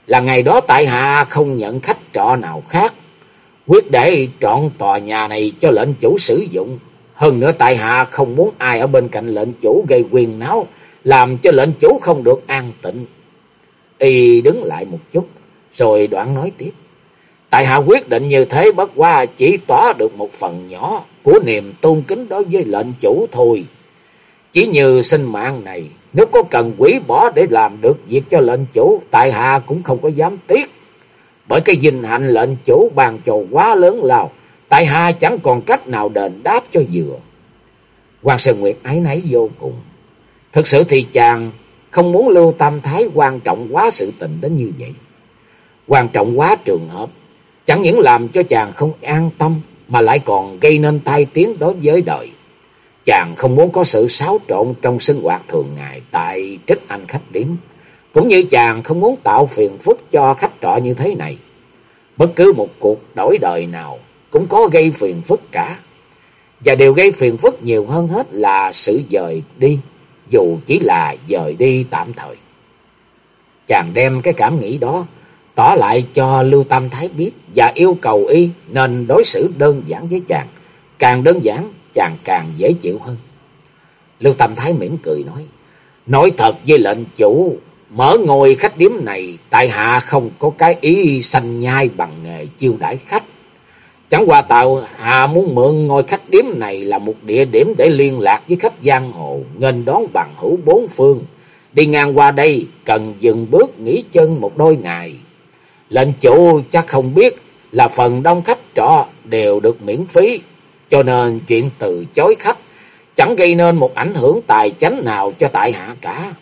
Là ngày đó tại hạ không nhận khách trọ nào khác. Quyết để trọn tòa nhà này cho lệnh chủ sử dụng. Hơn nữa tại hạ không muốn ai ở bên cạnh lệnh chủ gây quyền náo. Làm cho lệnh chủ không được an tịnh. Y đứng lại một chút. Rồi đoạn nói tiếp. Tại hạ quyết định như thế bất qua chỉ tỏ được một phần nhỏ của niềm tôn kính đối với lệnh chủ thôi. Chỉ như sinh mạng này, nếu có cần quỷ bỏ để làm được việc cho lệnh chủ, tại hạ cũng không có dám tiếc. Bởi cái dinh hạnh lệnh chủ bàn trầu quá lớn lao, tại hạ chẳng còn cách nào đền đáp cho vừa. Hoàng Sơn Nguyệt ái náy vô cùng. Thực sự thì chàng không muốn lưu tâm thái quan trọng quá sự tình đến như vậy. Quan trọng quá trường hợp Chẳng những làm cho chàng không an tâm mà lại còn gây nên tai tiếng đối với đời. Chàng không muốn có sự xáo trộn trong sinh hoạt thường ngày tại trích anh khách điếm. Cũng như chàng không muốn tạo phiền phức cho khách trọ như thế này. Bất cứ một cuộc đổi đời nào cũng có gây phiền phức cả. Và điều gây phiền phức nhiều hơn hết là sự dời đi, dù chỉ là dời đi tạm thời. Chàng đem cái cảm nghĩ đó tỏ lại cho Lưu Tam Thái biết và yêu cầu y nên đối xử đơn giản với chàng. Càng đơn giản, chàng càng dễ chịu hơn. Lưu Tam Thái mỉm cười nói, nói thật với lệnh chủ, mở ngồi khách điếm này, tại hạ không có cái ý sanh nhai bằng nghề chiêu đãi khách. Chẳng qua tạo hạ muốn mượn ngôi khách điếm này là một địa điểm để liên lạc với khách giang hồ, nghênh đón bằng hữu bốn phương. Đi ngang qua đây, cần dừng bước nghỉ chân một đôi ngày, Lệnh chủ chắc không biết là phần đông khách trọ đều được miễn phí, cho nên chuyện từ chối khách chẳng gây nên một ảnh hưởng tài chánh nào cho tại hạ cả.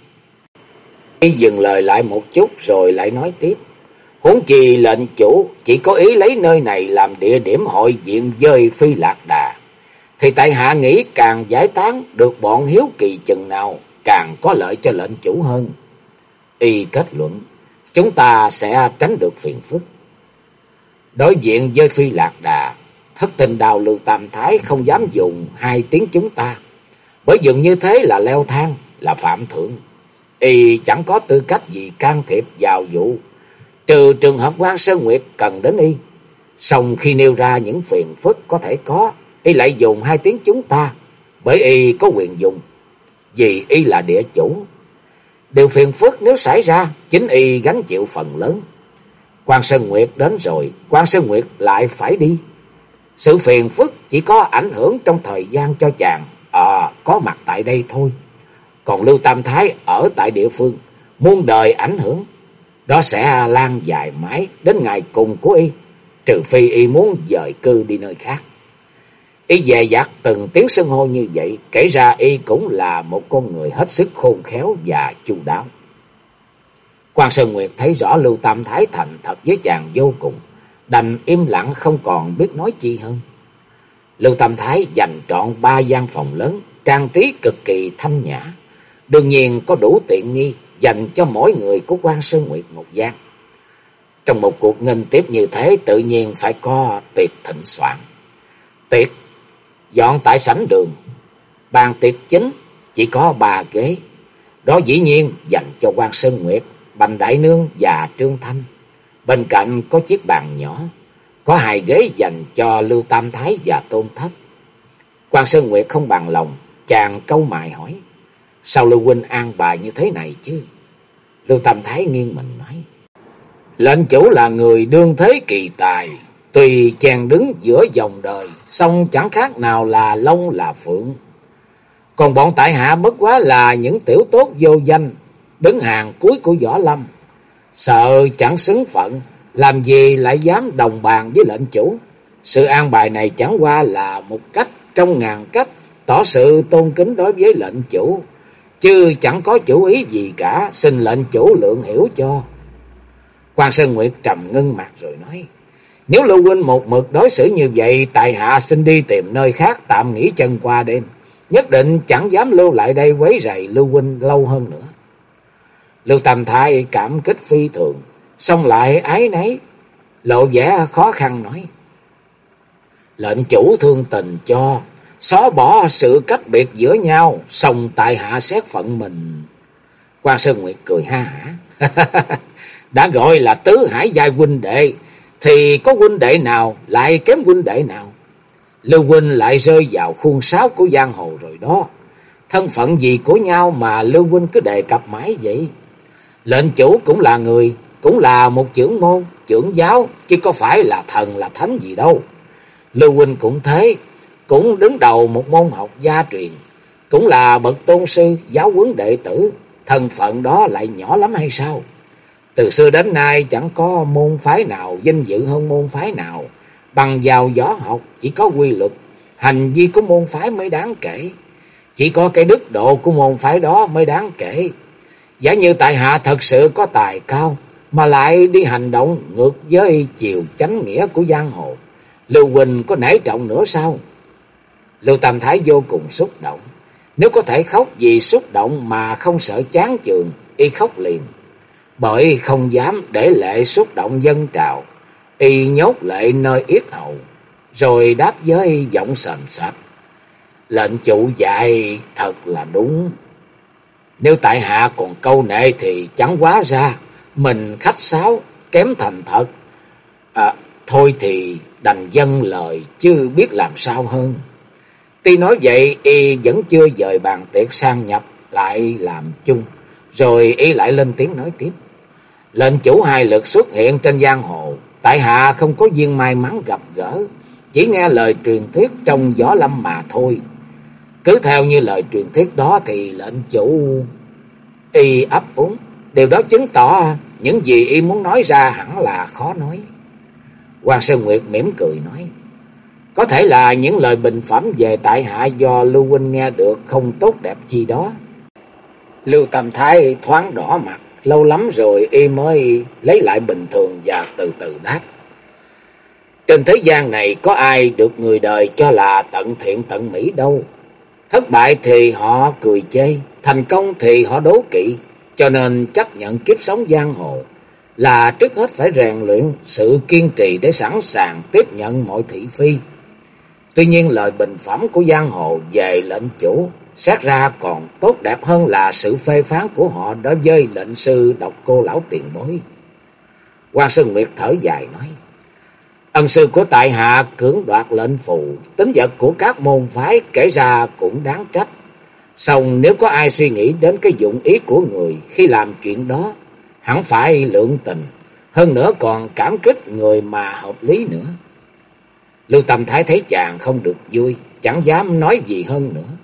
Y dừng lời lại một chút rồi lại nói tiếp. Huống chi lệnh chủ chỉ có ý lấy nơi này làm địa điểm hội diện dơi phi lạc đà. Thì tại hạ nghĩ càng giải tán được bọn hiếu kỳ chừng nào càng có lợi cho lệnh chủ hơn. Y kết luận chúng ta sẽ tránh được phiền phức. Đối diện với phi lạc đà, thất tình đào lưu tam thái không dám dùng hai tiếng chúng ta. Bởi dường như thế là leo thang, là phạm thượng. Y chẳng có tư cách gì can thiệp vào vụ, trừ trường hợp quan Sơn Nguyệt cần đến Y. Xong khi nêu ra những phiền phức có thể có, Y lại dùng hai tiếng chúng ta, bởi Y có quyền dùng. Vì Y là địa chủ, Điều phiền phức nếu xảy ra, chính y gánh chịu phần lớn. Quan Sơn Nguyệt đến rồi, Quan Sơn Nguyệt lại phải đi. Sự phiền phức chỉ có ảnh hưởng trong thời gian cho chàng, à, có mặt tại đây thôi. Còn Lưu Tam Thái ở tại địa phương, muôn đời ảnh hưởng, đó sẽ lan dài mãi đến ngày cùng của y, trừ phi y muốn dời cư đi nơi khác. Y dè dặt từng tiếng xưng hô như vậy, kể ra y cũng là một con người hết sức khôn khéo và chu đáo. Quan Sơn Nguyệt thấy rõ Lưu Tam Thái thành thật với chàng vô cùng, đành im lặng không còn biết nói chi hơn. Lưu Tam Thái dành trọn ba gian phòng lớn, trang trí cực kỳ thanh nhã, đương nhiên có đủ tiện nghi dành cho mỗi người của quan Sơn Nguyệt một gian. Trong một cuộc nghênh tiếp như thế tự nhiên phải có tiệc thịnh soạn. Tiệc dọn tại sảnh đường, bàn tiệc chính chỉ có ba ghế. Đó dĩ nhiên dành cho quan Sơn Nguyệt, Bành Đại Nương và Trương Thanh. Bên cạnh có chiếc bàn nhỏ, có hai ghế dành cho Lưu Tam Thái và Tôn Thất. quan Sơn Nguyệt không bằng lòng, chàng câu mại hỏi. Sao Lưu Huynh an bài như thế này chứ? Lưu Tam Thái nghiêng mình nói. Lệnh chủ là người đương thế kỳ tài. Tùy chàng đứng giữa dòng đời. song chẳng khác nào là lông là phượng. Còn bọn tại hạ bất quá là những tiểu tốt vô danh. Đứng hàng cuối của võ lâm. Sợ chẳng xứng phận. Làm gì lại dám đồng bàn với lệnh chủ. Sự an bài này chẳng qua là một cách trong ngàn cách tỏ sự tôn kính đối với lệnh chủ chứ chẳng có chủ ý gì cả, xin lệnh chủ lượng hiểu cho. Quan Sơn Nguyệt trầm ngưng mặt rồi nói, nếu Lưu Huynh một mực đối xử như vậy, tại hạ xin đi tìm nơi khác tạm nghỉ chân qua đêm, nhất định chẳng dám lưu lại đây quấy rầy Lưu Huynh lâu hơn nữa. Lưu Tam Thái cảm kích phi thường, xong lại ái nấy, lộ vẻ khó khăn nói. Lệnh chủ thương tình cho, xóa bỏ sự cách biệt giữa nhau, xong tại hạ xét phận mình. Quan Sơn Nguyệt cười ha hả. Đã gọi là tứ hải giai huynh đệ, thì có huynh đệ nào lại kém huynh đệ nào? Lưu huynh lại rơi vào khuôn sáo của giang hồ rồi đó. Thân phận gì của nhau mà Lưu huynh cứ đề cập mãi vậy? Lệnh chủ cũng là người, cũng là một trưởng môn, trưởng giáo, chứ có phải là thần là thánh gì đâu. Lưu huynh cũng thế, cũng đứng đầu một môn học gia truyền, cũng là bậc tôn sư, giáo huấn đệ tử, thân phận đó lại nhỏ lắm hay sao? Từ xưa đến nay chẳng có môn phái nào danh dự hơn môn phái nào, bằng vào võ học chỉ có quy luật, hành vi của môn phái mới đáng kể, chỉ có cái đức độ của môn phái đó mới đáng kể. Giả như tại hạ thật sự có tài cao, mà lại đi hành động ngược với chiều chánh nghĩa của giang hồ, Lưu Quỳnh có nể trọng nữa sao? Lưu Tam Thái vô cùng xúc động. Nếu có thể khóc vì xúc động mà không sợ chán chường, y khóc liền. Bởi không dám để lệ xúc động dân trào, y nhốt lệ nơi yết hầu, rồi đáp với giọng sền sạch. Lệnh chủ dạy thật là đúng. Nếu tại hạ còn câu nệ thì chẳng quá ra, mình khách sáo, kém thành thật. À, thôi thì đành dân lời, chứ biết làm sao hơn. Tuy nói vậy, y vẫn chưa dời bàn tiệc sang nhập lại làm chung. Rồi y lại lên tiếng nói tiếp. Lệnh chủ hai lượt xuất hiện trên giang hồ. Tại hạ không có duyên may mắn gặp gỡ. Chỉ nghe lời truyền thuyết trong gió lâm mà thôi. Cứ theo như lời truyền thuyết đó thì lệnh chủ y ấp úng. Điều đó chứng tỏ những gì y muốn nói ra hẳn là khó nói. Hoàng Sơn Nguyệt mỉm cười nói. Có thể là những lời bình phẩm về tại hạ do Lưu Huynh nghe được không tốt đẹp chi đó. Lưu Tam Thái thoáng đỏ mặt, lâu lắm rồi y mới lấy lại bình thường và từ từ đáp. Trên thế gian này có ai được người đời cho là tận thiện tận mỹ đâu. Thất bại thì họ cười chê, thành công thì họ đố kỵ, cho nên chấp nhận kiếp sống giang hồ là trước hết phải rèn luyện sự kiên trì để sẵn sàng tiếp nhận mọi thị phi. Tuy nhiên lời bình phẩm của giang hồ về lệnh chủ xét ra còn tốt đẹp hơn là sự phê phán của họ đối với lệnh sư độc cô lão tiền bối. Quan Sơn Nguyệt thở dài nói, Ân sư của tại hạ cưỡng đoạt lệnh phù, tính vật của các môn phái kể ra cũng đáng trách. Xong nếu có ai suy nghĩ đến cái dụng ý của người khi làm chuyện đó, hẳn phải lượng tình, hơn nữa còn cảm kích người mà hợp lý nữa. Lưu Tâm Thái thấy chàng không được vui, chẳng dám nói gì hơn nữa.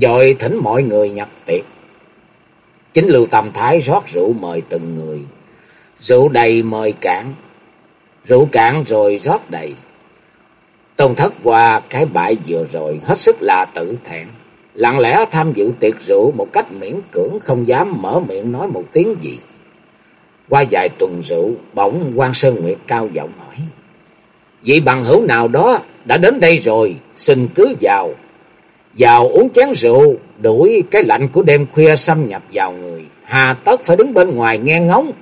Rồi thỉnh mọi người nhập tiệc. Chính Lưu Tâm Thái rót rượu mời từng người. Rượu đầy mời cạn. Rượu cạn rồi rót đầy. Tôn thất qua cái bại vừa rồi hết sức là tự thẹn. Lặng lẽ tham dự tiệc rượu một cách miễn cưỡng không dám mở miệng nói một tiếng gì. Qua vài tuần rượu, bỗng quan Sơn Nguyệt cao giọng hỏi. Vị bằng hữu nào đó đã đến đây rồi, xin cứ vào. Vào uống chén rượu, đuổi cái lạnh của đêm khuya xâm nhập vào người. Hà tất phải đứng bên ngoài nghe ngóng.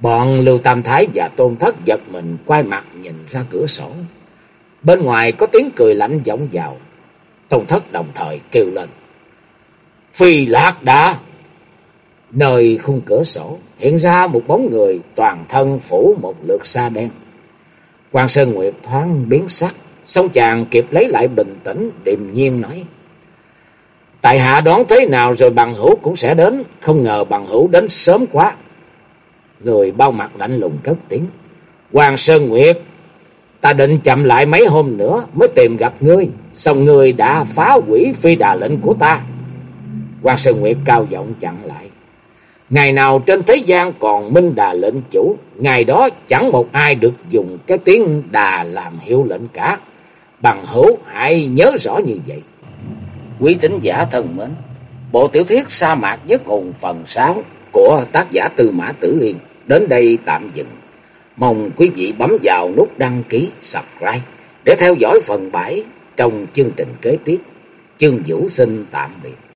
Bọn Lưu Tam Thái và Tôn Thất giật mình quay mặt nhìn ra cửa sổ. Bên ngoài có tiếng cười lạnh vọng vào. Tôn Thất đồng thời kêu lên. Phi lạc đã! Nơi khung cửa sổ hiện ra một bóng người toàn thân phủ một lượt xa đen. Quan Sơn Nguyệt thoáng biến sắc, xong chàng kịp lấy lại bình tĩnh, điềm nhiên nói. Tại hạ đoán thế nào rồi bằng hữu cũng sẽ đến, không ngờ bằng hữu đến sớm quá. Người bao mặt lạnh lùng cất tiếng. Hoàng Sơn Nguyệt, ta định chậm lại mấy hôm nữa mới tìm gặp ngươi, xong ngươi đã phá hủy phi đà lệnh của ta. Hoàng Sơn Nguyệt cao giọng chặn lại. Ngày nào trên thế gian còn minh đà lệnh chủ, ngày đó chẳng một ai được dùng cái tiếng đà làm hiệu lệnh cả. Bằng hữu hãy nhớ rõ như vậy. Quý tín giả thân mến, bộ tiểu thuyết sa mạc giấc hồn phần 6 của tác giả Tư Mã Tử Yên đến đây tạm dừng. Mong quý vị bấm vào nút đăng ký, subscribe để theo dõi phần 7 trong chương trình kế tiếp. Chương Vũ xin tạm biệt.